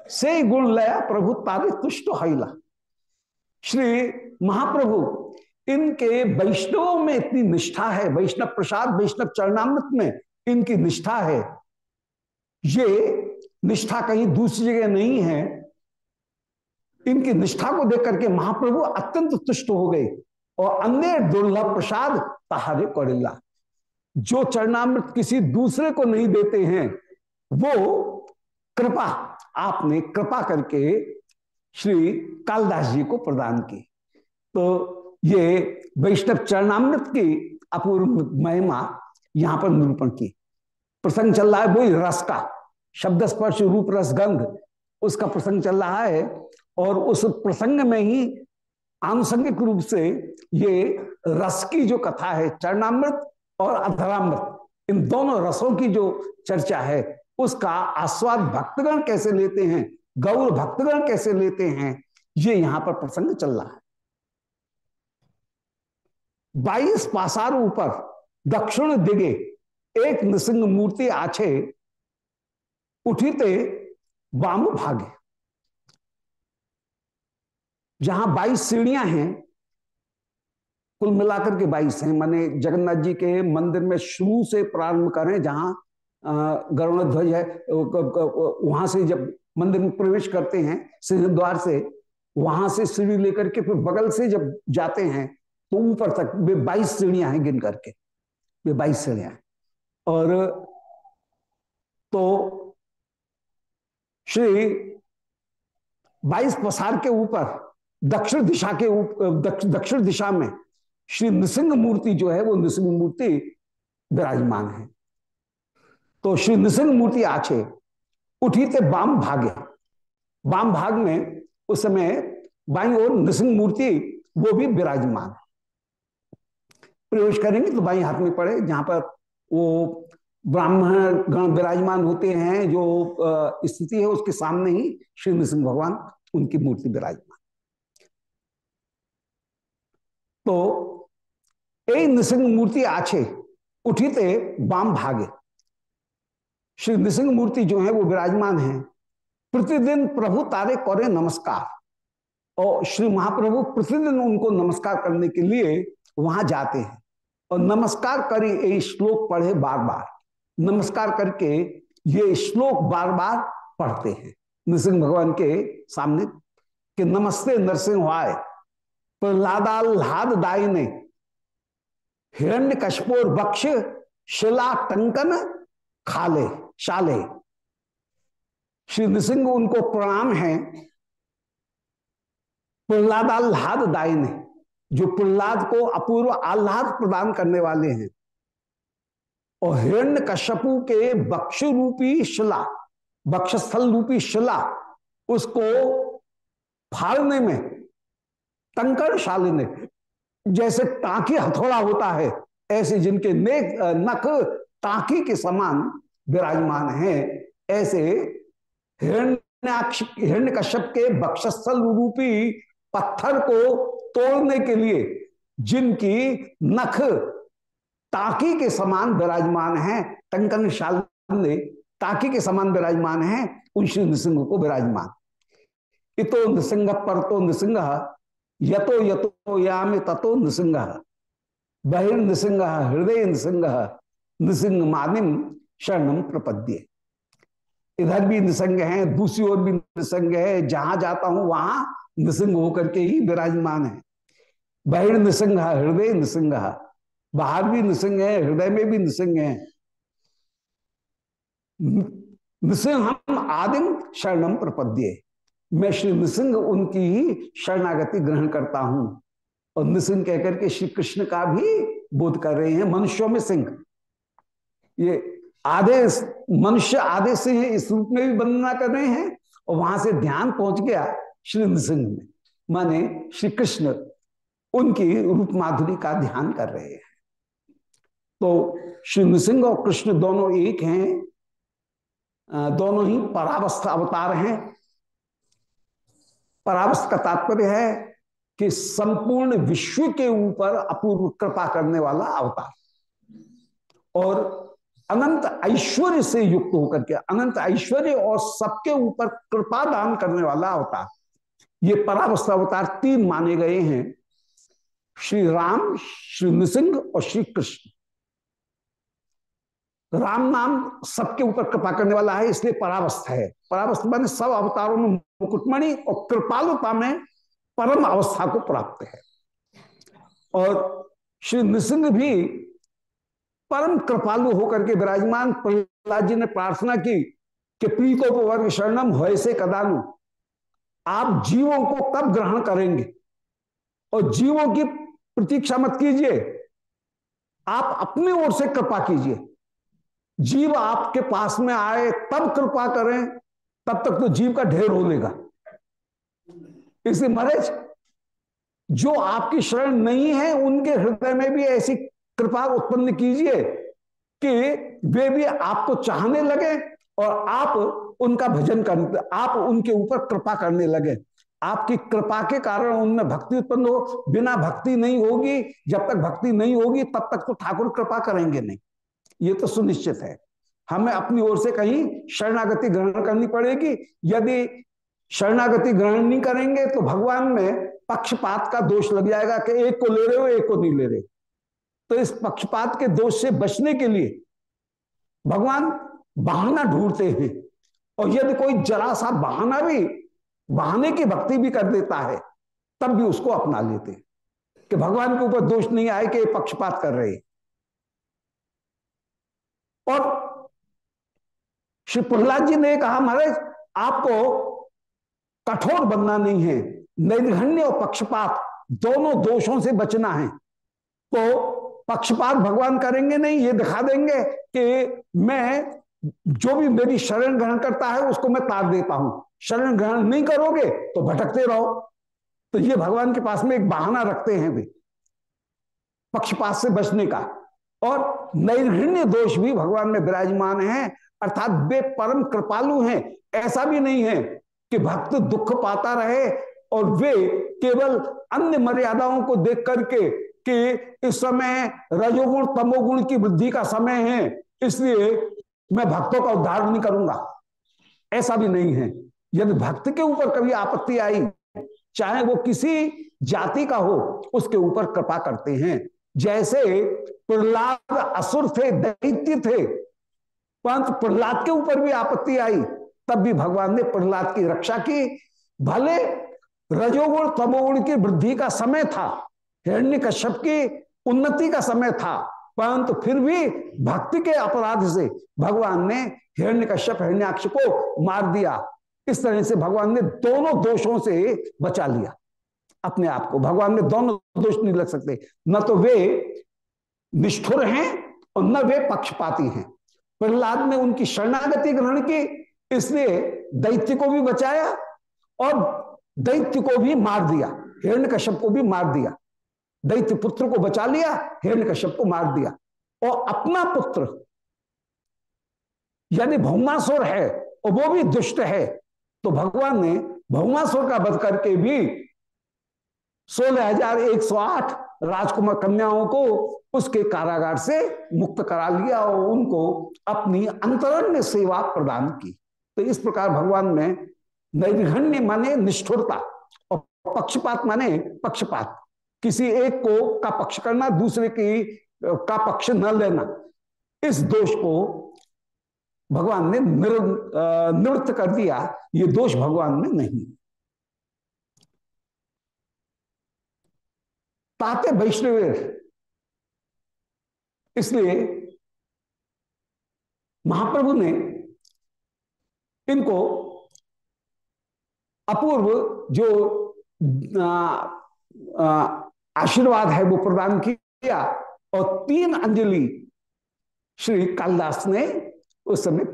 [SPEAKER 1] से गुण लया प्रभु तारे तुष्ट हैला श्री महाप्रभु इनके वैष्णवों में इतनी निष्ठा है, वैष्णव प्रसाद, वैष्णव चरणामृत में इनकी निष्ठा है। ये निष्ठा कहीं दूसरी जगह नहीं है। इनकी निष्ठा को देख करके महाप्रभु अत्यंत तुष्ट हो गए और अन्य दुर्लभ प्रसाद तहारे कौड़िल्ला। जो चरणामृत किसी दूसरे को नहीं देते हैं, वो कृपा, आपने कृपा करके श्री कालदास जी को प्रदान की। तो ये वैष्णव चरणामृत की अपूर्व महिमा यहाँ पर निरूपण की। प्रसंग चल रहा है वही रस का। शब्द स्पर्श रूप रस गंध, उसका प्रसंग चल रहा है और उस प्रसंग में ही आनुषंगिक रूप से ये रस की जो कथा है, चरणामृत और अधरामृत, इन दोनों रसों की जो चर्चा है, उसका आस्वाद भक्तगण कैसे लेते हैं, गौर भक्तगण कैसे लेते हैं, ये यहाँ पर प्रसंग चल रहा है। बाईस पासार ऊपर, दक्षिण दिगे, एक नृसिंह मूर्ति आछे, उठीते वाम भागे। जहाँ बाईस सीढ़ियाँ हैं, कुल मिलाकर के बाईस हैं। माने जगन्नाथ जी के मंदिर में शुरू से प्रारंभ करें, जहाँ गरुण ध्वज है वहाँ से जब मंदिर में प्रवेश करते हैं सिंह द्वार से, वहाँ से सीढ़ी लेकर के फिर बगल से जब जाते हैं तो ऊपर तक वे बाईस सीढ़ियाँ हैं गिन करके। वे बाईस सीढ़ियाँ और तो श्री बाईस पसार के ऊपर, दक्षिण दिशा के दक्षिण दिशा में श्री नृसिंह मूर्ति जो है, वो नृसिंह मूर्ति विराजमान है। तो श्री नृसिंह मूर्ति आछे, उठी थे बाम भागे। बाम भाग में उस समय बाई और नृसिंह मूर्ति, वो भी विराजमान। प्रवेश करेंगे तो बाई हाथ में पड़े, जहाँ पर वो ब्राह्मण गण विराजमान होते हैं, जो स्थिति है उसके सामने ही श्री नृसिंह भगवान उनकी मूर्ति विराजमान। तो ए नृसिंह मूर्ति आछे उठी थे बाम भागे। श्री नृसिंह मूर्ति जो है वो विराजमान है। प्रतिदिन प्रभु तारे करे नमस्कार। और श्री महाप्रभु प्रतिदिन उनको नमस्कार करने के लिए वहाँ जाते हैं। और नमस्कार करी ये श्लोक पढ़े बार बार नमस्कार करके ये श्लोक बार बार पढ़ते हैं। नृसिंह भगवान के सामने कि नमस्ते नरसिंह वाय प्रहलादाल्हाद दाई ने हिरण्य कशपोर बक्ष शिला टंकन खाले, शाले। श्री नृसिंह उनको प्रणाम है। प्रहलादाल्हाद दाई ने जो प्रहलाद को अपूर्व आह्लाद प्रदान करने वाले हैं। और हिरण्य कश्यपु के बक्ष रूपी शिला बक्षस्थल रूपी शिला, उसको फाड़ने में टंकर शालिनी जैसे टाकी हथौड़ा होता है, ऐसे जिनके नेक नख टाकी के समान विराजमान हैं, ऐसे हिरण्याक्ष हिरण्य कश्यप के बक्षस्थल रूपी पत्थर को तोड़ने के लिए जिनकी नख ताकी के समान विराजमान है, टंकन शाल ने ताकी के समान विराजमान है उन श्री नृसिंह को विराजमान। इतो नृसिंह परतो नृसिंह, यतो यतो याम ततो नृसिंह। बहिर्नृसिंह हृदय नृसिंह नृसिंह मानिम शरणम प्रपद्य। इधर भी निसंग है, दूसरी ओर भी निसंग है, जहाँ जाता हूँ वहाँ निसंग होकर के ही विराजमान है। बहिर निसंग हृदय निसंग बाहर भी निसंग है, हृदय में भी निसंग है। निसंग हम आदिम शरणम प्रपद्य। मैं श्री निसंग उनकी ही शरणागति ग्रहण करता हूँ। और निसंग कहकर के श्री कृष्ण का भी बोध कर रहे हैं मनुष्यों में सिंह। ये आधे मनुष्य आधे से इस रूप में भी वंदना कर रहे हैं और वहाँ से ध्यान पहुँच गया। श्री नृसिंह में माने श्री कृष्ण उनकी रूप माधुरी का ध्यान कर रहे हैं। तो श्री नृसिंह और कृष्ण दोनों एक हैं दोनों ही परावस्था अवतार हैं। परावस्थ का तात्पर्य है कि संपूर्ण विश्व के ऊपर अपूर्व कृपा करने वाला अवतार। और अनंत ऐश्वर्य से युक्त होकर के, अनंत ऐश्वर्य और सबके ऊपर कृपा दान करने वाला अवतार। ये परावस्था अवतार तीन माने गए हैं। श्री राम, श्री नृसिंह और श्री कृष्ण। राम नाम सबके ऊपर कृपा करने वाला है, इसलिए परावस्था है। परावस्था मैंने सब अवतारों में मुकुटमणि और कृपालुता में परम अवस्था को प्राप्त है। और श्री नृसिंह भी परम कृपालु होकर के विराजमान, प्रहलाद जी ने प्रार्थना की कि प्रीतोपवर्ग शरणम हो से कदानु। आप जीवों को कब ग्रहण करेंगे? और जीवों की प्रतीक्षा मत कीजिए। आप अपनी ओर से कृपा कीजिए। जीव आपके पास में आए, तब कृपा करें, तब तक तो जीव का ढेर हो लेगा। इसलिए महाराज जो आपकी शरण नहीं है, उनके हृदय में भी ऐसी कृपा उत्पन्न कीजिए कि वे भी आपको चाहने लगे और आप उनका भजन कर, आप उनके ऊपर कृपा करने लगे। आपकी कृपा के कारण उनमें भक्ति उत्पन्न हो। बिना भक्ति नहीं होगी, जब तक भक्ति नहीं होगी, तब तक तो ठाकुर कृपा करेंगे नहीं। ये तो सुनिश्चित है। हमें अपनी ओर से कहीं शरणागति ग्रहण करनी पड़ेगी। यदि शरणागति ग्रहण नहीं करेंगे तो भगवान में पक्षपात का दोष लग जाएगा कि एक को ले रहे हो, एक को नहीं ले रहे। तो इस पक्षपात के दोष से बचने के लिए भगवान बहाना ढूंढते हैं। और यदि कोई जरा सा बहाना भी, बहाने की भक्ति भी कर देता है, तब भी उसको अपना लेते कि भगवान के ऊपर दोष नहीं आए कि पक्षपात कर रहे और श्री प्रहलाद जी ने कहा, महाराज, आपको कठोर बनना नहीं है, निर्घण्य और पक्षपात दोनों दोषों से बचना है। तो पक्षपात भगवान करेंगे नहीं, ये दिखा देंगे कि मैं जो भी मेरी शरण ग्रहण करता है, उसको मैं तार देता हूँ। शरण ग्रहण नहीं करोगे तो भटकते रहो। तो ये भगवान के पास में एक बहाना रखते हैं वे, पक्षपात से बचने का। और नैर्घण्य दोष भी भगवान में विराजमान है, अर्थात वे परम कृपालु हैं। ऐसा भी नहीं है कि भक्त दुख पाता रहे और वे केवल अन्य मर्यादाओं को देख करके कि इस समय रजोगुण, तमोगुण की वृद्धि का समय है, इसलिए मैं भक्तों का उद्धार नहीं करूँगा। ऐसा भी नहीं है। यदि भक्त के ऊपर कभी आपत्ति आई, चाहे वो किसी जाति का हो, उसके ऊपर कृपा करते हैं। जैसे प्रहलाद असुर थे, दैत्य थे परंतु प्रहलाद के ऊपर भी आपत्ति आई, तब भी भगवान ने प्रहलाद की रक्षा की। भले रजोगुण, तमोगुण की वृद्धि का समय था, हिरण्य कश्यप की उन्नति का समय था परंतु फिर भी भक्ति के अपराध से भगवान ने हिरण्य कश्यप, हिरण्याक्ष को मार दिया। इस तरह से भगवान ने दोनों दोषों से बचा लिया। अपने आप को। भगवान में दोनों दोष नहीं लग सकते। न तो वे निष्ठुर हैं और न वे पक्षपाती हैं। प्रहलाद ने उनकी शरणागति ग्रहण की, इसलिए दैत्य को भी बचाया और दैत्य को भी मार दिया। हिरण्य कश्यप को भी मार दिया। दैत्य पुत्र को बचा लिया, हिरण्य कश्यप को मार दिया। और अपना पुत्र यदि भौमासुर है, और वो भी दुष्ट है तो भगवान ने भौमासुर का वध करके भी सोलह हज़ार एक सौ आठ राजकुमार कन्याओं को उसके कारागार से मुक्त करा लिया और उनको अपनी अंतरंग सेवा प्रदान की। तो इस प्रकार भगवान ने नैर्घण्य माने निष्ठुरता और पक्षपात माने पक्षपात। किसी एक को का पक्ष करना, दूसरे की का पक्ष न लेना। इस दोष को भगवान ने निवृत्त कर दिया। ये दोष भगवान में नहीं। ताते वैष्णव। इसलिए महाप्रभु ने इनको अपूर्व जो आशीर्वाद है वो प्रदान किया। और तीन अंजलि श्री कालिदास ने उस समय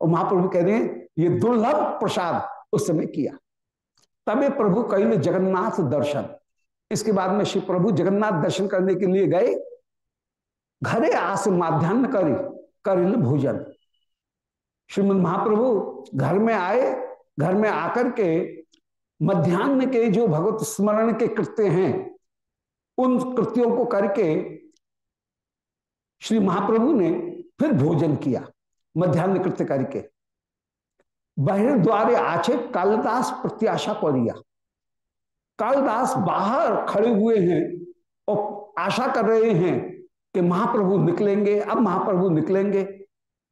[SPEAKER 1] और महाप्रभु कह रहे हैं, ये दुर्लभ प्रसाद उस समय किया। तबे प्रभु कई जगन्नाथ दर्शन। इसके बाद में श्री प्रभु जगन्नाथ दर्शन करने के लिए गए। घरे आस माध्यान्ह करी भोजन। श्रीमद महाप्रभु घर में आए, घर में आकर के मध्यान्ह के जो भगवत स्मरण के कृत्य हैं उन कृत्यों को करके श्री महाप्रभु ने फिर भोजन किया, मध्यान्ह कृत्य करके। बहिर्द्वारे आचे कालिदास प्रत्याशा करिया कालिदास बाहर खड़े हुए हैं और आशा कर रहे हैं कि महाप्रभु निकलेंगे, अब महाप्रभु निकलेंगे।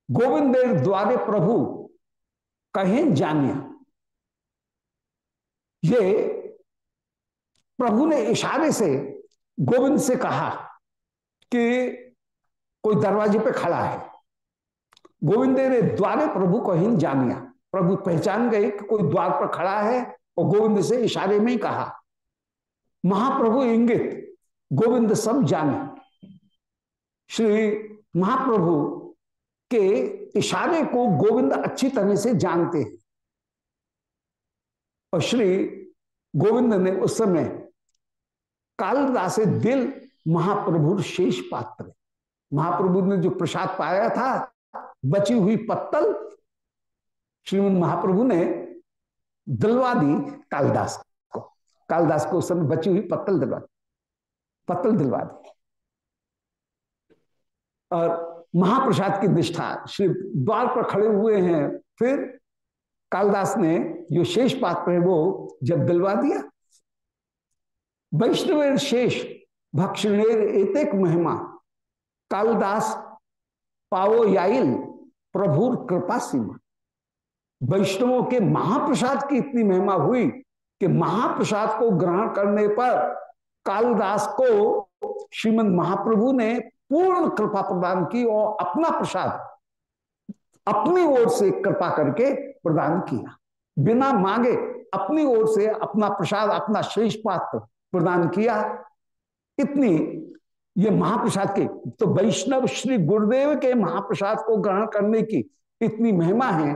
[SPEAKER 1] गोविंद देव द्वारे प्रभु कहें जानिया ये प्रभु ने इशारे से गोविंद से कहा कि कोई दरवाजे पे खड़ा है। गोविंद ने द्वारे प्रभु को ही जानिया प्रभु पहचान गए कि कोई द्वार पर खड़ा है और गोविंद से इशारे में ही कहा, महाप्रभु इंगित, गोविंद सब जाने। श्री महाप्रभु के इशारे को गोविंद अच्छी तरह से जानते हैं। और श्री गोविंद ने उस समय कालिदास दिल महाप्रभु शेष पात्र महाप्रभु ने जो प्रसाद पाया था, बची हुई पत्तल, श्रीमद महाप्रभु ने दिलवा दी कालिदास को। कालिदास को उस समय बची हुई पत्तल दिलवा दी। पत्तल दिलवा दी। और महाप्रसाद की निष्ठा, श्री द्वार पर खड़े हुए हैं, फिर कालिदास ने जो शेष पात्र है वो जब दिलवा दिया वैष्णव शेष, भक्षणेर एतेक महिमा। कालिदास पाओ याइल प्रभुर कृपा सीमा। वैष्णवों के महाप्रसाद की इतनी महिमा हुई कि महाप्रसाद को ग्रहण करने पर कालिदास को श्रीमद महाप्रभु ने पूर्ण कृपा प्रदान की और अपना प्रसाद अपनी ओर से कृपा करके प्रदान किया। बिना मांगे अपनी ओर से अपना प्रसाद, अपना शेष पात्र प्रदान किया। इतनी ये महाप्रसाद के तो वैष्णव श्री गुरुदेव के महाप्रसाद को ग्रहण करने की इतनी महिमा है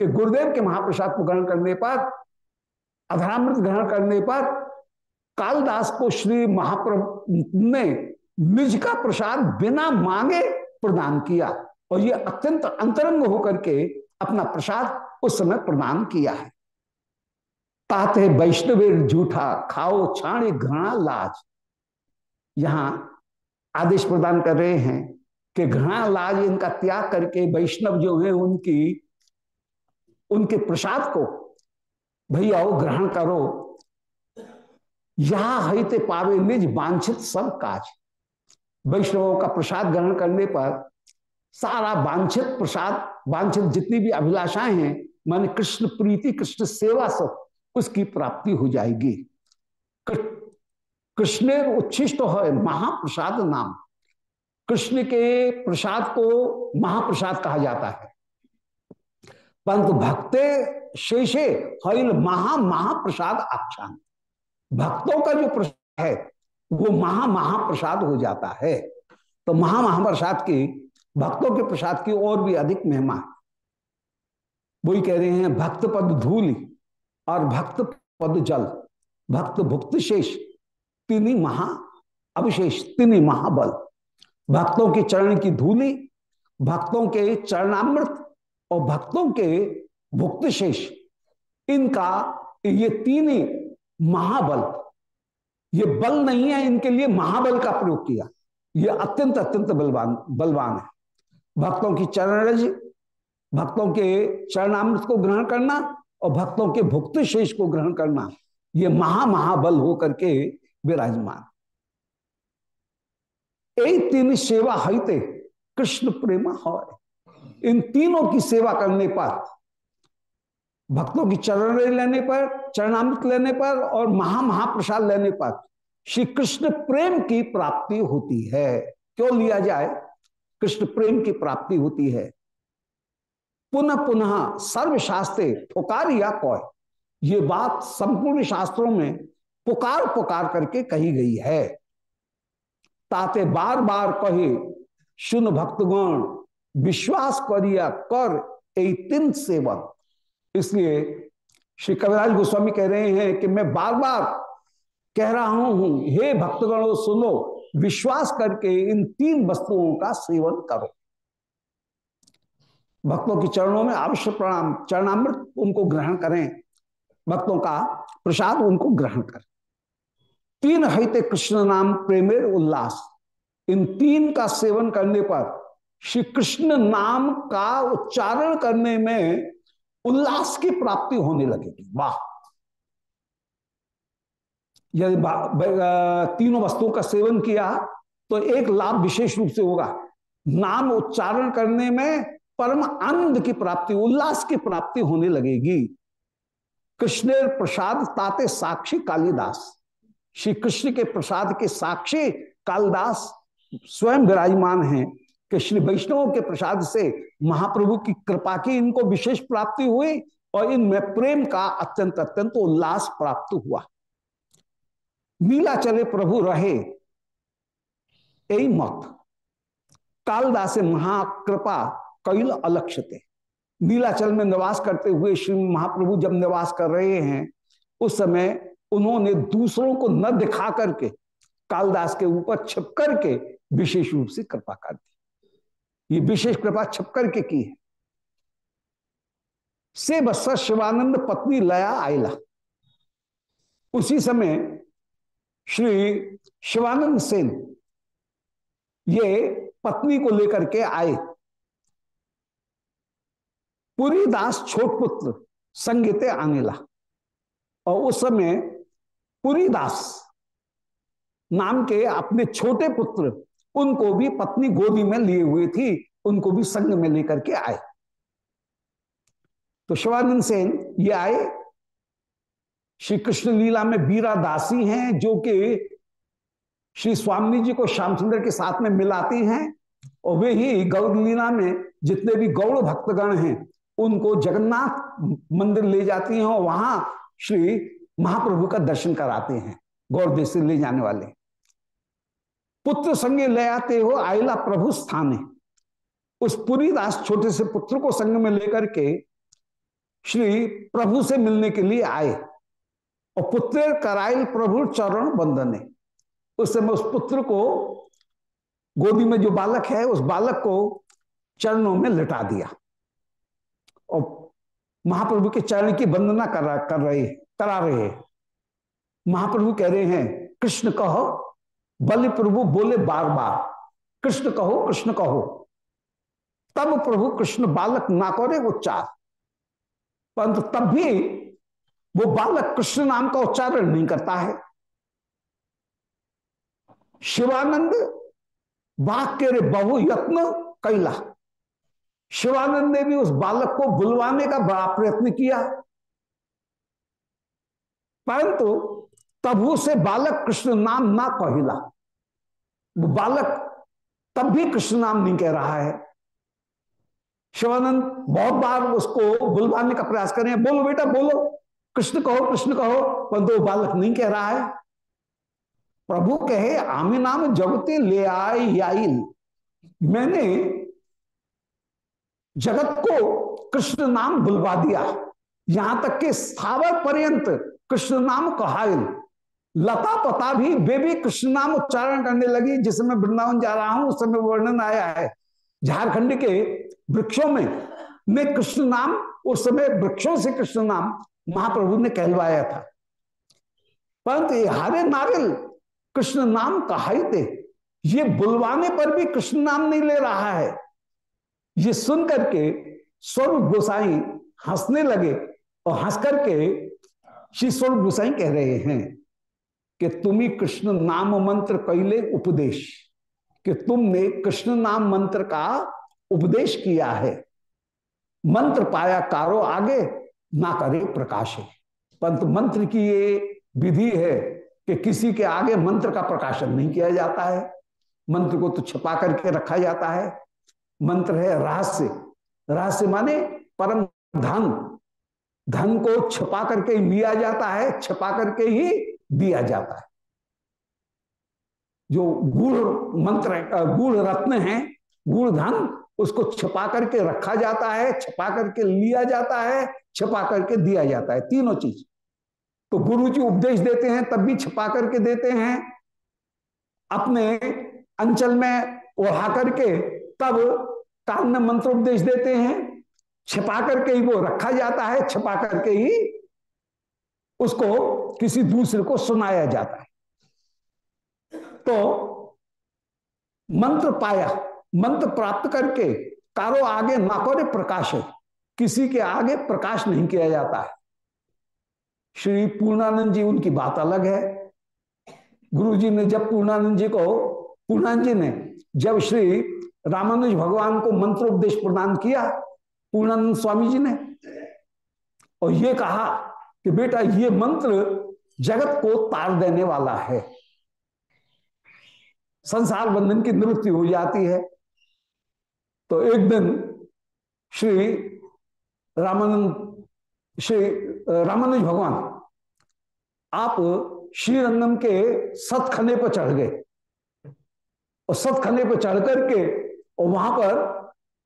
[SPEAKER 1] कि गुरुदेव के महाप्रसाद को ग्रहण करने पर, अधरामृत ग्रहण करने पर, कालदास को श्री महाप्रभु ने निज का प्रसाद बिना मांगे प्रदान किया और ये अत्यंत अंतरंग होकर के अपना प्रसाद उस समय प्रदान किया है। ताते वैष्णव झूठा खाओ छाणे घृणा लाज। यहाँ आदेश प्रदान कर रहे हैं कि घृणा लाज इनका त्याग करके वैष्णव जो है उनकी, उनके प्रसाद को, भैया ग्रहण करो। यहाँ हईते पावे निज वांछित सब काज। वैष्णवों का प्रसाद ग्रहण करने पर सारा वांछित प्रसाद, वांछित जितनी भी अभिलाषाएँ हैं, मान कृष्ण प्रीति, कृष्ण सेवा सब उसकी प्राप्ति हो जाएगी। कृष्ण उच्छिष्ट हो, महाप्रसाद नाम। कृष्ण के प्रसाद को महाप्रसाद कहा जाता है। परंतु भक्ते शेषे हईल महा महाप्रसाद आख्यान। भक्तों का जो प्रसाद है, वो महा महाप्रसाद हो जाता है। तो महा महाप्रसाद की, भक्तों के प्रसाद की और भी अधिक महिमा है। वही कह रहे हैं भक्त पद धूल। और भक्त पद जल, भक्त भुक्त शेष, तीन महा अविशेष, तीन महाबल। भक्तों के चरण की धूली, भक्तों के चरणामृत और भक्तों के भुक्त शेष, इनका ये तीन महाबल, ये बल नहीं है इनके लिए महाबल का प्रयोग किया। ये अत्यंत अत्यंत बलवान बलवान है। भक्तों की चरण रज, भक्तों के चरणामृत को ग्रहण करना और भक्तों के भुक्त शेष को ग्रहण करना, ये महा महाबल हो करके विराजमान। एक तीन सेवा हईते कृष्ण प्रेमा हो इन तीनों की सेवा करने पर, भक्तों की चरण लेने पर, चरणामृत लेने पर और महा महाप्रसाद लेने पर श्री कृष्ण प्रेम की प्राप्ति होती है। क्यों लिया जाए? कृष्ण प्रेम की प्राप्ति होती है। पुनः पुनः सर्वशास्त्रे पुकार या कौय ये बात संपूर्ण शास्त्रों में पुकार पुकार करके कही गई है। ताते बार बार कहे सुन भक्तगण, विश्वास करिया कर तीन सेवन इसलिए श्री कविराज गोस्वामी कह रहे हैं कि मैं बार बार कह रहा हूँ, हे भक्तगणों, सुनो, विश्वास करके इन तीन वस्तुओं का सेवन करो। भक्तों के चरणों में अवश्य प्रणाम, चरणामृत उनको ग्रहण करें, भक्तों का प्रसाद उनको ग्रहण करें। तीन हित कृष्ण नाम प्रेमेर उल्लास। इन तीन का सेवन करने पर श्री कृष्ण नाम का उच्चारण करने में उल्लास की प्राप्ति होने लगेगी। वाह! यदि तीनों वस्तुओं का सेवन किया तो एक लाभ विशेष रूप से होगा। नाम उच्चारण करने में परम आनंद की प्राप्ति, उल्लास की प्राप्ति होने लगेगी। कृष्ण प्रसाद ताते साक्षी कालिदास। श्री कृष्ण के प्रसाद के साक्षी कालिदास स्वयं विराजमान हैं। कि श्री वैष्णव के प्रसाद से महाप्रभु की कृपा की इनको विशेष प्राप्ति हुई और इनमें प्रेम का अत्यंत अत्यंत उल्लास प्राप्त हुआ। नीला चले प्रभु रहे, यही मत। कालदास महाकृपा कैल अलक्षते नीलाचल में निवास करते हुए श्री महाप्रभु जब निवास कर रहे हैं, उस समय उन्होंने दूसरों को न दिखा करके, कालदास के ऊपर छिप करके विशेष रूप से कृपा कर दी। ये विशेष कृपा छिप करके की है। से बस शिवानंद पत्नी लया आयला। उसी समय श्री शिवानंद सेन ये पत्नी को लेकर के आए। पूरी दास छोट पुत्र संगीते आनेला और उस समय पुरी दास नाम के अपने छोटे पुत्र, उनको भी पत्नी गोदी में लिए हुए थी, उनको भी संग में लेकर के आए। तो शिवानंद सेन, ये आए। श्री कृष्ण लीला में बीरा दासी हैं, जो कि श्री स्वामी जी को श्याम सुंदर के साथ में मिलाती हैं। और वे ही गौर लीला में जितने भी गौड़ भक्तगण हैं उनको जगन्नाथ मंदिर ले जाती हैं और वहाँ श्री महाप्रभु का दर्शन कराते हैं गौर देश से ले जाने वाले। पुत्र संगे ले आते हो, आयला प्रभु स्थाने उस पुरी दास छोटे से पुत्र को संग में लेकर के श्री प्रभु से मिलने के लिए आए। और पुत्र कराइल प्रभु चरण बंदने उस समय उस पुत्र को गोदी में जो बालक है, उस बालक को चरणों में लिटा दिया। और महाप्रभु के चरण की वंदना कर रहा, कर रहे, करा रहे महाप्रभु कह रहे हैं, कृष्ण कहो बलि प्रभु बोले बार बार कृष्ण कहो कृष्ण कहो। तब प्रभु कृष्ण बालक ना करे उच्चार परंतु तब भी वो बालक कृष्ण नाम का उच्चारण नहीं करता है। शिवानंद, वाक्य बहु यत्न कैला शिवानंद ने भी उस बालक को बुलवाने का बड़ा प्रयत्न किया। परंतु तबू से बालक कृष्ण नाम ना कहिला। वो बालक तब भी कृष्ण नाम नहीं कह रहा है। शिवानंद बहुत बार उसको बुलवाने का प्रयास करें बोलो बेटा, बोलो। कृष्ण कहो कृष्ण कहो, परंतु वो बालक नहीं कह रहा है। प्रभु कहे, आमी नाम जगते ले आई आई मैंने जगत को कृष्ण नाम बुलवा दिया। यहाँ तक कि स्थावर पर्यंत कृष्ण नाम कहायल। लता पता भी भी कृष्ण नाम उच्चारण करने लगी। जिस समय वृंदावन जा रहा हूँ, उस समय वर्णन आया है। झारखंड के वृक्षों में में कृष्ण नाम, उस समय वृक्षों से कृष्ण नाम महाप्रभु ने कहलवाया था। परंतु हारे नारियल कृष्ण नाम कहाते ये बुलवाने पर भी कृष्ण नाम नहीं ले रहा है। ये सुन करके स्वरूप गोसाई हंसने लगे और हंस करके श्री स्वरूप गोसाई कह रहे हैं कि तुम ही कृष्ण नाम मंत्र कैले उपदेश, कि तुमने कृष्ण नाम मंत्र का उपदेश किया है। मंत्र पाया कारो आगे, ना करे प्रकाश। है परंतु मंत्र की ये विधि है कि किसी के आगे मंत्र का प्रकाशन नहीं किया जाता है। मंत्र को तो छपा करके रखा जाता है। मंत्र है रहस्य। रहस्य माने परम धन। धन को छुपा करके लिया जाता है, छुपा करके ही दिया जाता है। जो गुड़ मंत्र गुड़ रत्न है गुड़ धन, उसको छुपा करके रखा जाता है, छुपा करके लिया जाता है, छुपा करके दिया जाता है। तीनों चीज़। तो गुरु जी उपदेश देते हैं, तब भी छुपा करके देते हैं। अपने अंचल में ओढ़ा करके तब कान में मंत्र उपदेश देते हैं, छिपा करके ही वो रखा जाता है, छिपा करके ही उसको किसी दूसरे को सुनाया जाता है। तो मंत्र पाया, मंत्र प्राप्त करके कारो आगे नाकोरे प्रकाश है, किसी के आगे प्रकाश नहीं किया जाता है। श्री पूर्णानंद जी, उनकी बात अलग है। गुरु जी ने जब पूर्णानंद जी को, पूर्णानंद जी ने जब श्री रामानुज भगवान को मंत्रोपदेश प्रदान किया, पूर्णानंद स्वामी जी ने। और ये कहा कि बेटा, ये मंत्र जगत को तार देने वाला है। संसार बंधन की निवृत्ति हो जाती है। तो एक दिन श्री रामानंद, श्री रामानुज भगवान, आप श्रीरंगम के सतखने पर चढ़ गए। और सतखने पर चढ़ करके और वहाँ पर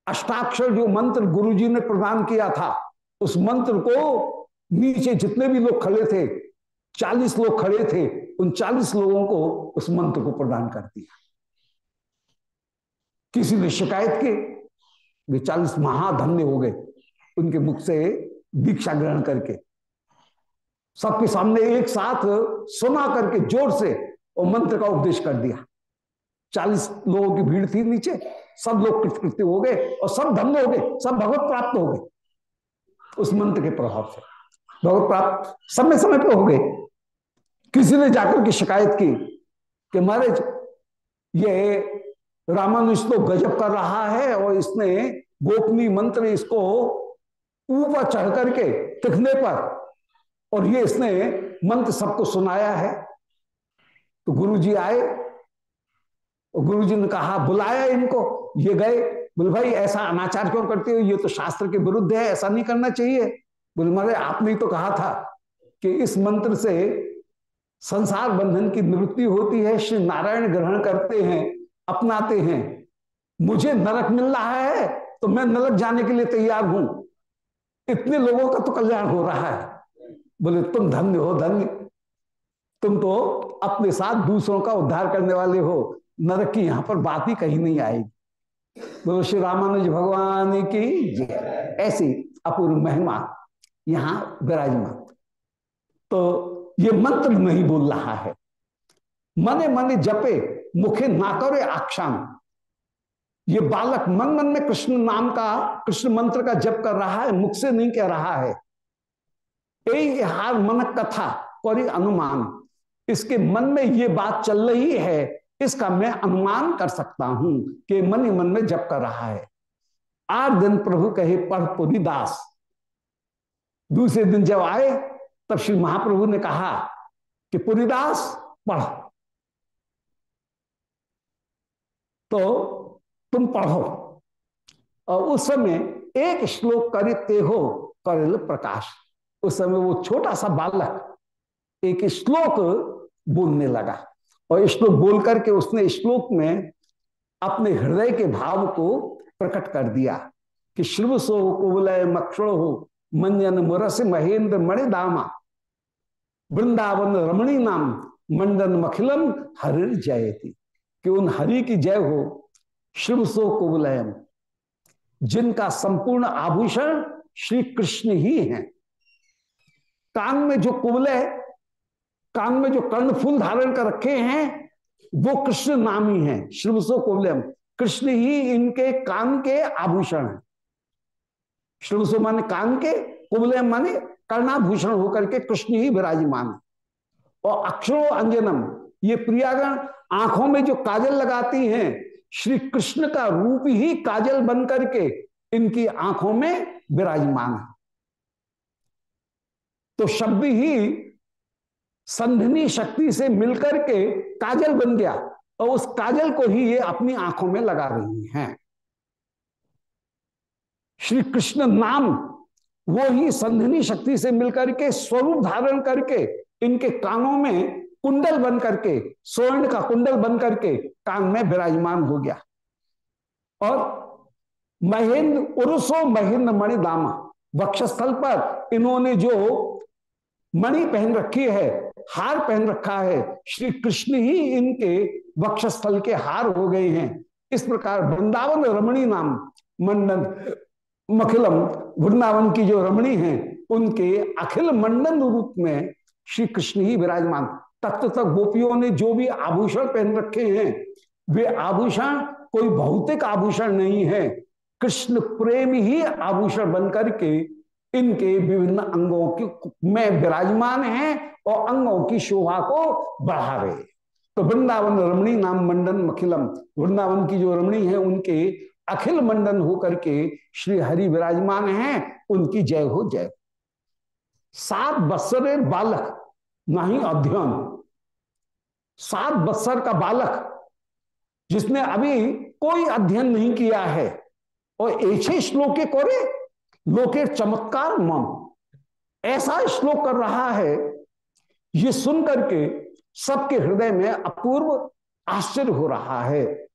[SPEAKER 1] अष्टाक्षर जो मंत्र गुरुजी ने प्रदान किया था, उस मंत्र को नीचे जितने भी लोग खड़े थे, चालीस लोग खड़े थे, उन चालीस लोगों को उस मंत्र को प्रदान कर दिया। किसी ने शिकायत की, वे चालीस महाधन्य हो गए उनके मुख से दीक्षा ग्रहण करके। सबके सामने एक साथ सुना करके ज़ोर से और मंत्र का उपदेश कर दिया। चालीस लोगों की भीड़ थी नीचे। सब लोग कृतकृत्य हो गए और सब धन्य हो गए, सब भगवत प्राप्त हो गए। उस मंत्र के प्रभाव से। भगवत प्राप्त समय समय पे हो गए। किसी ने जाकर के शिकायत की कि महाराज, ये रामानुज तो गजब कर रहा है और इसने गोपनीय मंत्र इसको ऊपर चढ़ करके तिखने पर और ये इसने मंत्र सबको सुनाया है। तो गुरु जी आए गुरु जी ने कहा, बुलाया इनको, ये गए। बोले, भाई, ऐसा अनाचार क्यों करते हो? ये तो शास्त्र के विरुद्ध है, ऐसा नहीं करना चाहिए। बोले मारे आपने तो कहा था कि इस मंत्र से संसार बंधन की निवृत्ति होती है, श्री नारायण ग्रहण करते हैं, अपनाते हैं। मुझे नरक मिल रहा है तो मैं नरक जाने के लिए तैयार हूँ। इतने लोगों का तो कल्याण हो रहा है। बोले, तुम धन्य हो, धन्य। तुम तो अपने साथ दूसरों का उद्धार करने वाले हो। नरक की यहाँ पर बात ही कहीं नहीं आएगी। बोलो, श्री रामानुज भगवान की ऐसी अपूर्व महिमा यहाँ विराजमान। तो ये मंत्र नहीं बोल रहा है। मने मने जपे, मुखे ना करे आक्षान ये बालक मन मन में कृष्ण नाम का, कृष्ण मंत्र का जप कर रहा है, मुख से नहीं कह रहा है। हार मन कथा और अनुमान। इसके मन में ये बात चल रही है इसका मैं अनुमान कर सकता हूँ कि मन ही मन में जप कर रहा है। आठ दिन प्रभु कहे, पढ़ पुरी दास। दूसरे दिन जब आए, तब श्री महाप्रभु ने कहा कि पुरीदास पढ़। तो तुम पढ़ो। और उस समय एक श्लोक करते हो, करल प्रकाश। उस समय वो छोटा सा बालक एक श्लोक बोलने लगा। और श्लोक बोल करके उसने श्लोक में अपने हृदय के भाव को प्रकट कर दिया कि शिव सो कुबलय मक्षण हो मंजन मुरस महेंद्र मणि दामा वृंदावन रमणी नाम मंडन मखिलम हरि जयती। कि उन हरि की जय हो शिव सो कुबलयम। जिनका संपूर्ण आभूषण श्री कृष्ण ही है। कान में जो कुबलय कान में जो कर्ण फूल धारण कर रखे हैं, वो कृष्ण नाम ही। है श्रीवसो कोबलम कृष्ण ही इनके कान के आभूषण है। श्रीवसो माने कान के कुबलम माने कर्णाभूषण होकर के कृष्ण ही विराजमान है। और अक्षरो अंजनम, ये प्रियागण आँखों में जो काजल लगाती हैं, श्री कृष्ण का रूप ही काजल बन करके इनकी आँखों में विराजमान है। तो शब्द ही संधनी शक्ति से मिलकर के काजल बन गया और उस काजल को ही ये अपनी आँखों में लगा रही हैं। श्री कृष्ण नाम, वो ही संधनी शक्ति से मिलकर के स्वरूप धारण करके इनके कानों में कुंडल बन करके, स्वर्ण का कुंडल बन करके कान में विराजमान हो गया। और महेंद्र उर्सो महेंद्र मणि दामा वक्षस्थल पर इन्होंने जो मणि पहन रखी है हार पहन रखा है। श्री कृष्ण ही इनके वक्षस्थल के हार हो गए हैं। इस प्रकार वृंदावन रमणी नाम मंडन, मखिलम, वृंदावन की जो रमणी हैं, उनके अखिल मंडन रूप में श्री कृष्ण ही विराजमान। तत्व तक गोपियों ने जो भी आभूषण पहन रखे हैं, वे आभूषण, कोई भौतिक आभूषण नहीं है। कृष्ण प्रेम ही आभूषण बनकर के इनके विभिन्न अंगों की में विराजमान है और अंगों की शोभा को बढ़ा रहे तो वृंदावन रमणी नाम मंडन मखिलम, वृंदावन की जो रमणी है, उनके अखिल मंडन होकर के श्री हरि विराजमान हैं। उनकी जय हो, जय सात बत्सर बालक, नहीं अध्ययन। सात बत्सर का बालक, जिसने अभी कोई अध्ययन नहीं किया है, और ऐसे श्लोके कोरे लोके चमत्कार मम। ऐसा श्लोक कर रहा है, ये सुन करके सबके हृदय में अपूर्व आश्चर्य हो रहा है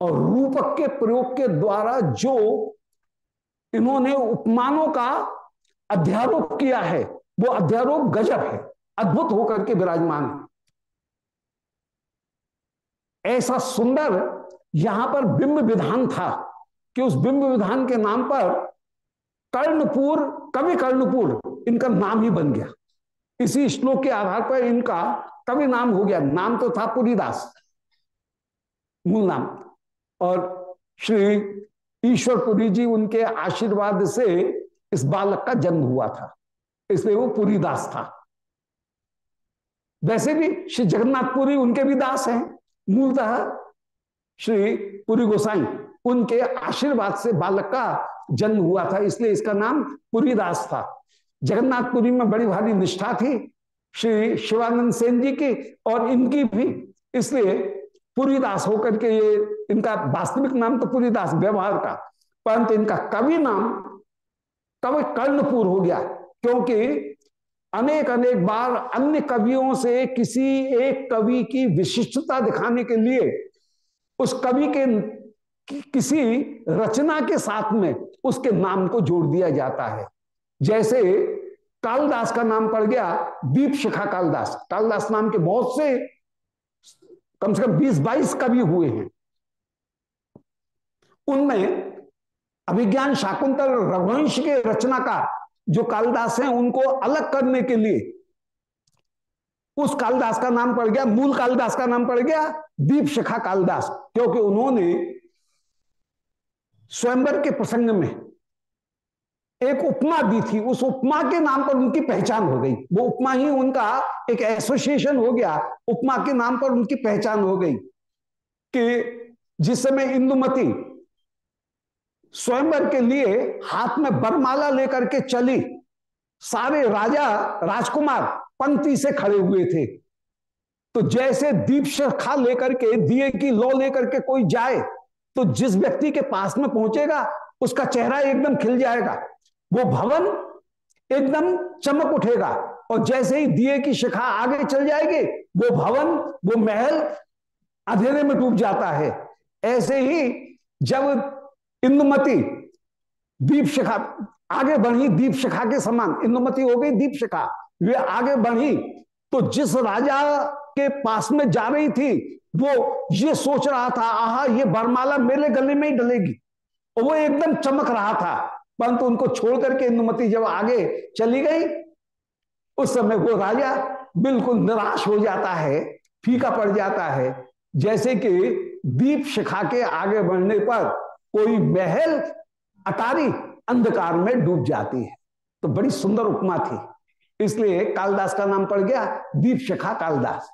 [SPEAKER 1] और रूपक के प्रयोग के द्वारा जो इन्होंने उपमानों का अध्यारोप किया है, वो अध्यारोप गजब है, अद्भुत होकर के विराजमान है। ऐसा सुंदर यहाँ पर बिंब विधान था कि उस बिंब विधान के नाम पर कर्णपुर, कवि कर्णपुर, इनका नाम ही बन गया। इसी श्लोक के आधार पर इनका कवि नाम हो गया। नाम तो था पुरीदास, मूल नाम। और श्री ईश्वरपुरी जी उनके आशीर्वाद से इस बालक का जन्म हुआ था। इसलिए वो पुरीदास था। वैसे भी श्री जगन्नाथपुरी उनके भी दास हैं। मूलतः श्री पुरी गोसाई उनके आशीर्वाद से बालक का जन्म हुआ था, इसलिए इसका नाम पुरीदास था। जगन्नाथपुरी में बड़ी भारी निष्ठा थी श्री शिवानंद सेन जी की और इनकी भी। इसलिए पुरीदास होकर के ये, इनका वास्तविक नाम तो पुरीदास व्यवहार का, परंतु इनका कवि नाम कवि कर्णपुर हो गया, क्योंकि अनेक अनेक बार अन्य कवियों से किसी एक कवि की विशिष्टता दिखाने के लिए, उस कवि के किसी रचना के साथ में उसके नाम को जोड़ दिया जाता है। जैसे कालदास का नाम पड़ गया दीप शिखा कालदास। कालदास नाम के बहुत से कम से कम 20-22 कवि हुए हैं। उनमें अभिज्ञान शाकुंतल रघुवंश के रचनाकार जो कालिदास हैं, उनको अलग करने के लिए उस कालिदास का नाम पड़ गया, मूल कालिदास का नाम पड़ गया दीप शिखा कालिदास, क्योंकि उन्होंने स्वयंवर के प्रसंग में एक उपमा दी थी, उस उपमा के नाम पर उनकी पहचान हो गई। वो उपमा ही उनका एक एसोसिएशन हो गया, उपमा के नाम पर उनकी पहचान हो गई कि जिस समय इंदुमती स्वयंवर के लिए हाथ में बरमाला लेकर के चली, सारे राजा, राजकुमार पंक्ति से खड़े हुए थे। तो जैसे दीप शखा लेकर के, दिए की लो लेकर के कोई जाए तो जिस व्यक्ति के पास में पहुंचेगा, उसका चेहरा एकदम खिल जाएगा। वो भवन एकदम चमक उठेगा और जैसे ही दिए की शिखा आगे चल जाएगी, वो भवन, वो महल अंधेरे में डूब जाता है। ऐसे ही जब इंदुमती दीप शिखा, आगे बढ़ी दीप शिखा के समान, इंदुमती हो गई दीप शिखा, वे आगे बढ़ी तो जिस राजा के पास में जा रही थी, वो ये सोच रहा था, आहा, ये बरमाला मेरे गले में ही डलेगी। और वो एकदम चमक रहा था। परंतु उनको छोड़ करके इंदुमती जब आगे चली गई, उस समय वो राजा बिल्कुल निराश हो जाता है, फीका पड़ जाता है। जैसे कि दीप शिखा के आगे बढ़ने पर कोई महल, अटारी अंधकार में डूब जाती है। तो बड़ी सुंदर उपमा थी। इसलिए कालदास का नाम पड़ गया दीप शिखा कालदास।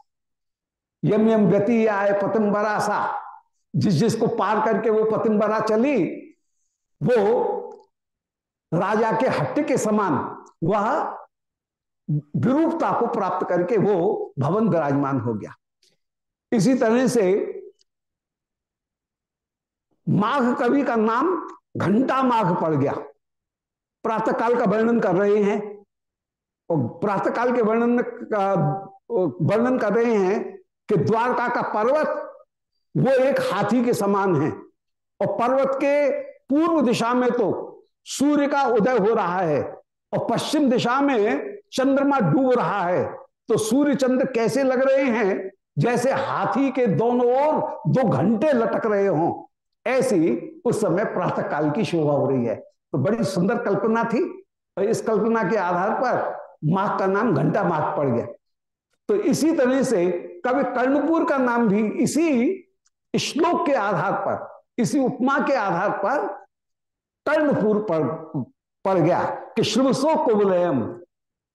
[SPEAKER 1] यम यम गति आए पतंबरा सा जिस जिसको पार करके वो पतंबरा चली, वो राजा के हट्टे के समान वह विरूपता को प्राप्त करके वो भवन विराजमान हो गया। इसी तरह से माघ कवि का नाम घंटा माघ पड़ गया। प्रातः काल का वर्णन कर रहे हैं और प्रातः काल के वर्णन का, वर्णन कर रहे हैं कि द्वारका का पर्वत, वो एक हाथी के समान है। और पर्वत के पूर्व दिशा में तो सूर्य का उदय हो रहा है और पश्चिम दिशा में चंद्रमा डूब रहा है। तो सूर्य चंद्र कैसे लग रहे हैं? जैसे हाथी के दोनों ओर दो घंटे लटक रहे हों। ऐसी उस समय प्रातः काल की शोभा हो रही है। तो बड़ी सुंदर कल्पना थी। और इस कल्पना के आधार पर माघ का नाम घंटा माघ पड़ गया। तो इसी तरह से कवि कर्णपुर का नाम भी इसी श्लोक के आधार पर, इसी उपमा के आधार पर कर्णपुर पर पड़ गया। कि श्रवसो कुबलयम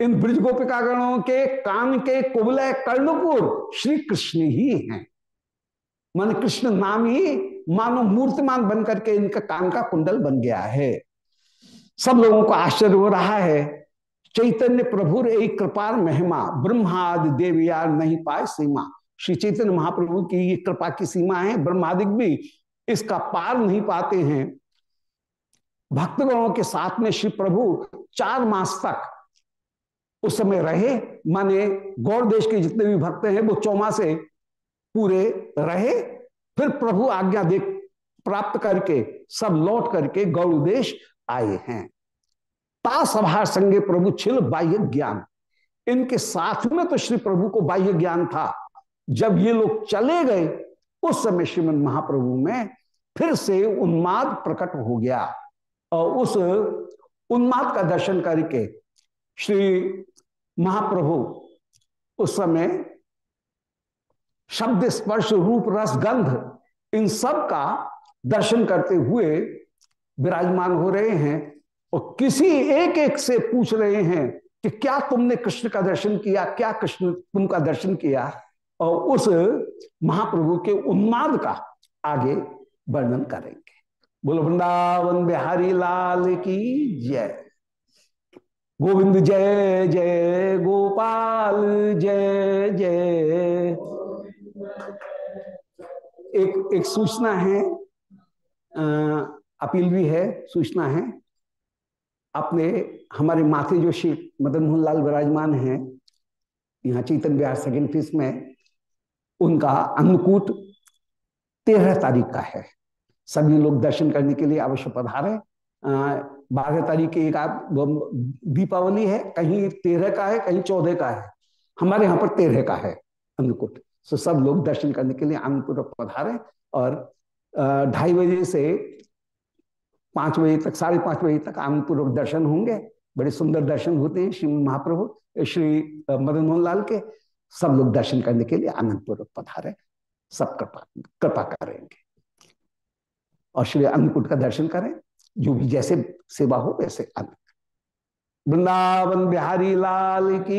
[SPEAKER 1] इन ब्रज गोपिका गणों के कान के कुबलय कर्णपुर श्री कृष्ण ही हैं। मन कृष्ण नाम ही मानो मूर्तिमान बनकर के इनका कान का कुंडल बन गया है। सब लोगों को आश्चर्य हो रहा है चैतन्य प्रभु एक कृपार महिमा, ब्रह्मादि देवियार नहीं पाए सीमा। श्री चैतन्य महाप्रभु की ये कृपा की सीमा है ब्रह्मादिक भी इसका पार नहीं पाते हैं। भक्तगणों के साथ में श्री प्रभु चार मास तक उस समय रहे, माने गौर देश के जितने भी भक्त हैं, वो चौमासे पूरे रहे। फिर प्रभु आज्ञा दे प्राप्त करके सब लौट करके गौड़ देश आए हैं। ता सभा संगे प्रभु छिल बाह्य ज्ञान। इनके साथ में तो श्री प्रभु को बाह्य ज्ञान था। जब ये लोग चले गए, उस समय श्रीमद महाप्रभु में फिर से उन्माद प्रकट हो गया। और उस उन्माद का दर्शन करके श्री महाप्रभु उस समय शब्द स्पर्श रूप रस गंध इन सब का दर्शन करते हुए विराजमान हो रहे हैं। और किसी एक एक से पूछ रहे हैं कि क्या तुमने कृष्ण का दर्शन किया, क्या कृष्ण तुमका दर्शन किया? और उस महाप्रभु के उन्माद का आगे वर्णन करेंगे। बोलो, वृंदावन बिहारी लाल की जय। गोविंद जय जय गोपाल, जय जय। एक एक सूचना है अपील भी है, सूचना है। अपने हमारे माथे जो श्री मदन मोहन लाल विराजमान हैं, यहाँ चैतन बिहार सेकेंड फ़ीस में, उनका अन्नकूट तेरह तारीख का है। सभी लोग दर्शन करने के लिए अवश्य पधारे। बारह तारीख की एक दीपावली है, कहीं तेरह का है, कहीं चौदह का है। हमारे यहाँ पर तेरह का है अन्नकूट सो सब लोग दर्शन करने के लिए अन्नकूट पधारे और ढाई बजे से पाँच बजे तक, साढ़े पाँच बजे तक आनंदपूर्वक दर्शन होंगे। बड़े सुंदर दर्शन होते हैं श्री महाप्रभु, श्री मदन मोहन लाल के। सब लोग दर्शन करने के लिए आनंद पूर्वक पधारे। सब कृपा कृपा करेंगे। और श्री अन्नकूट का दर्शन करें, जो भी जैसे सेवा हो वैसे अन्न वृंदावन बिहारी लाल की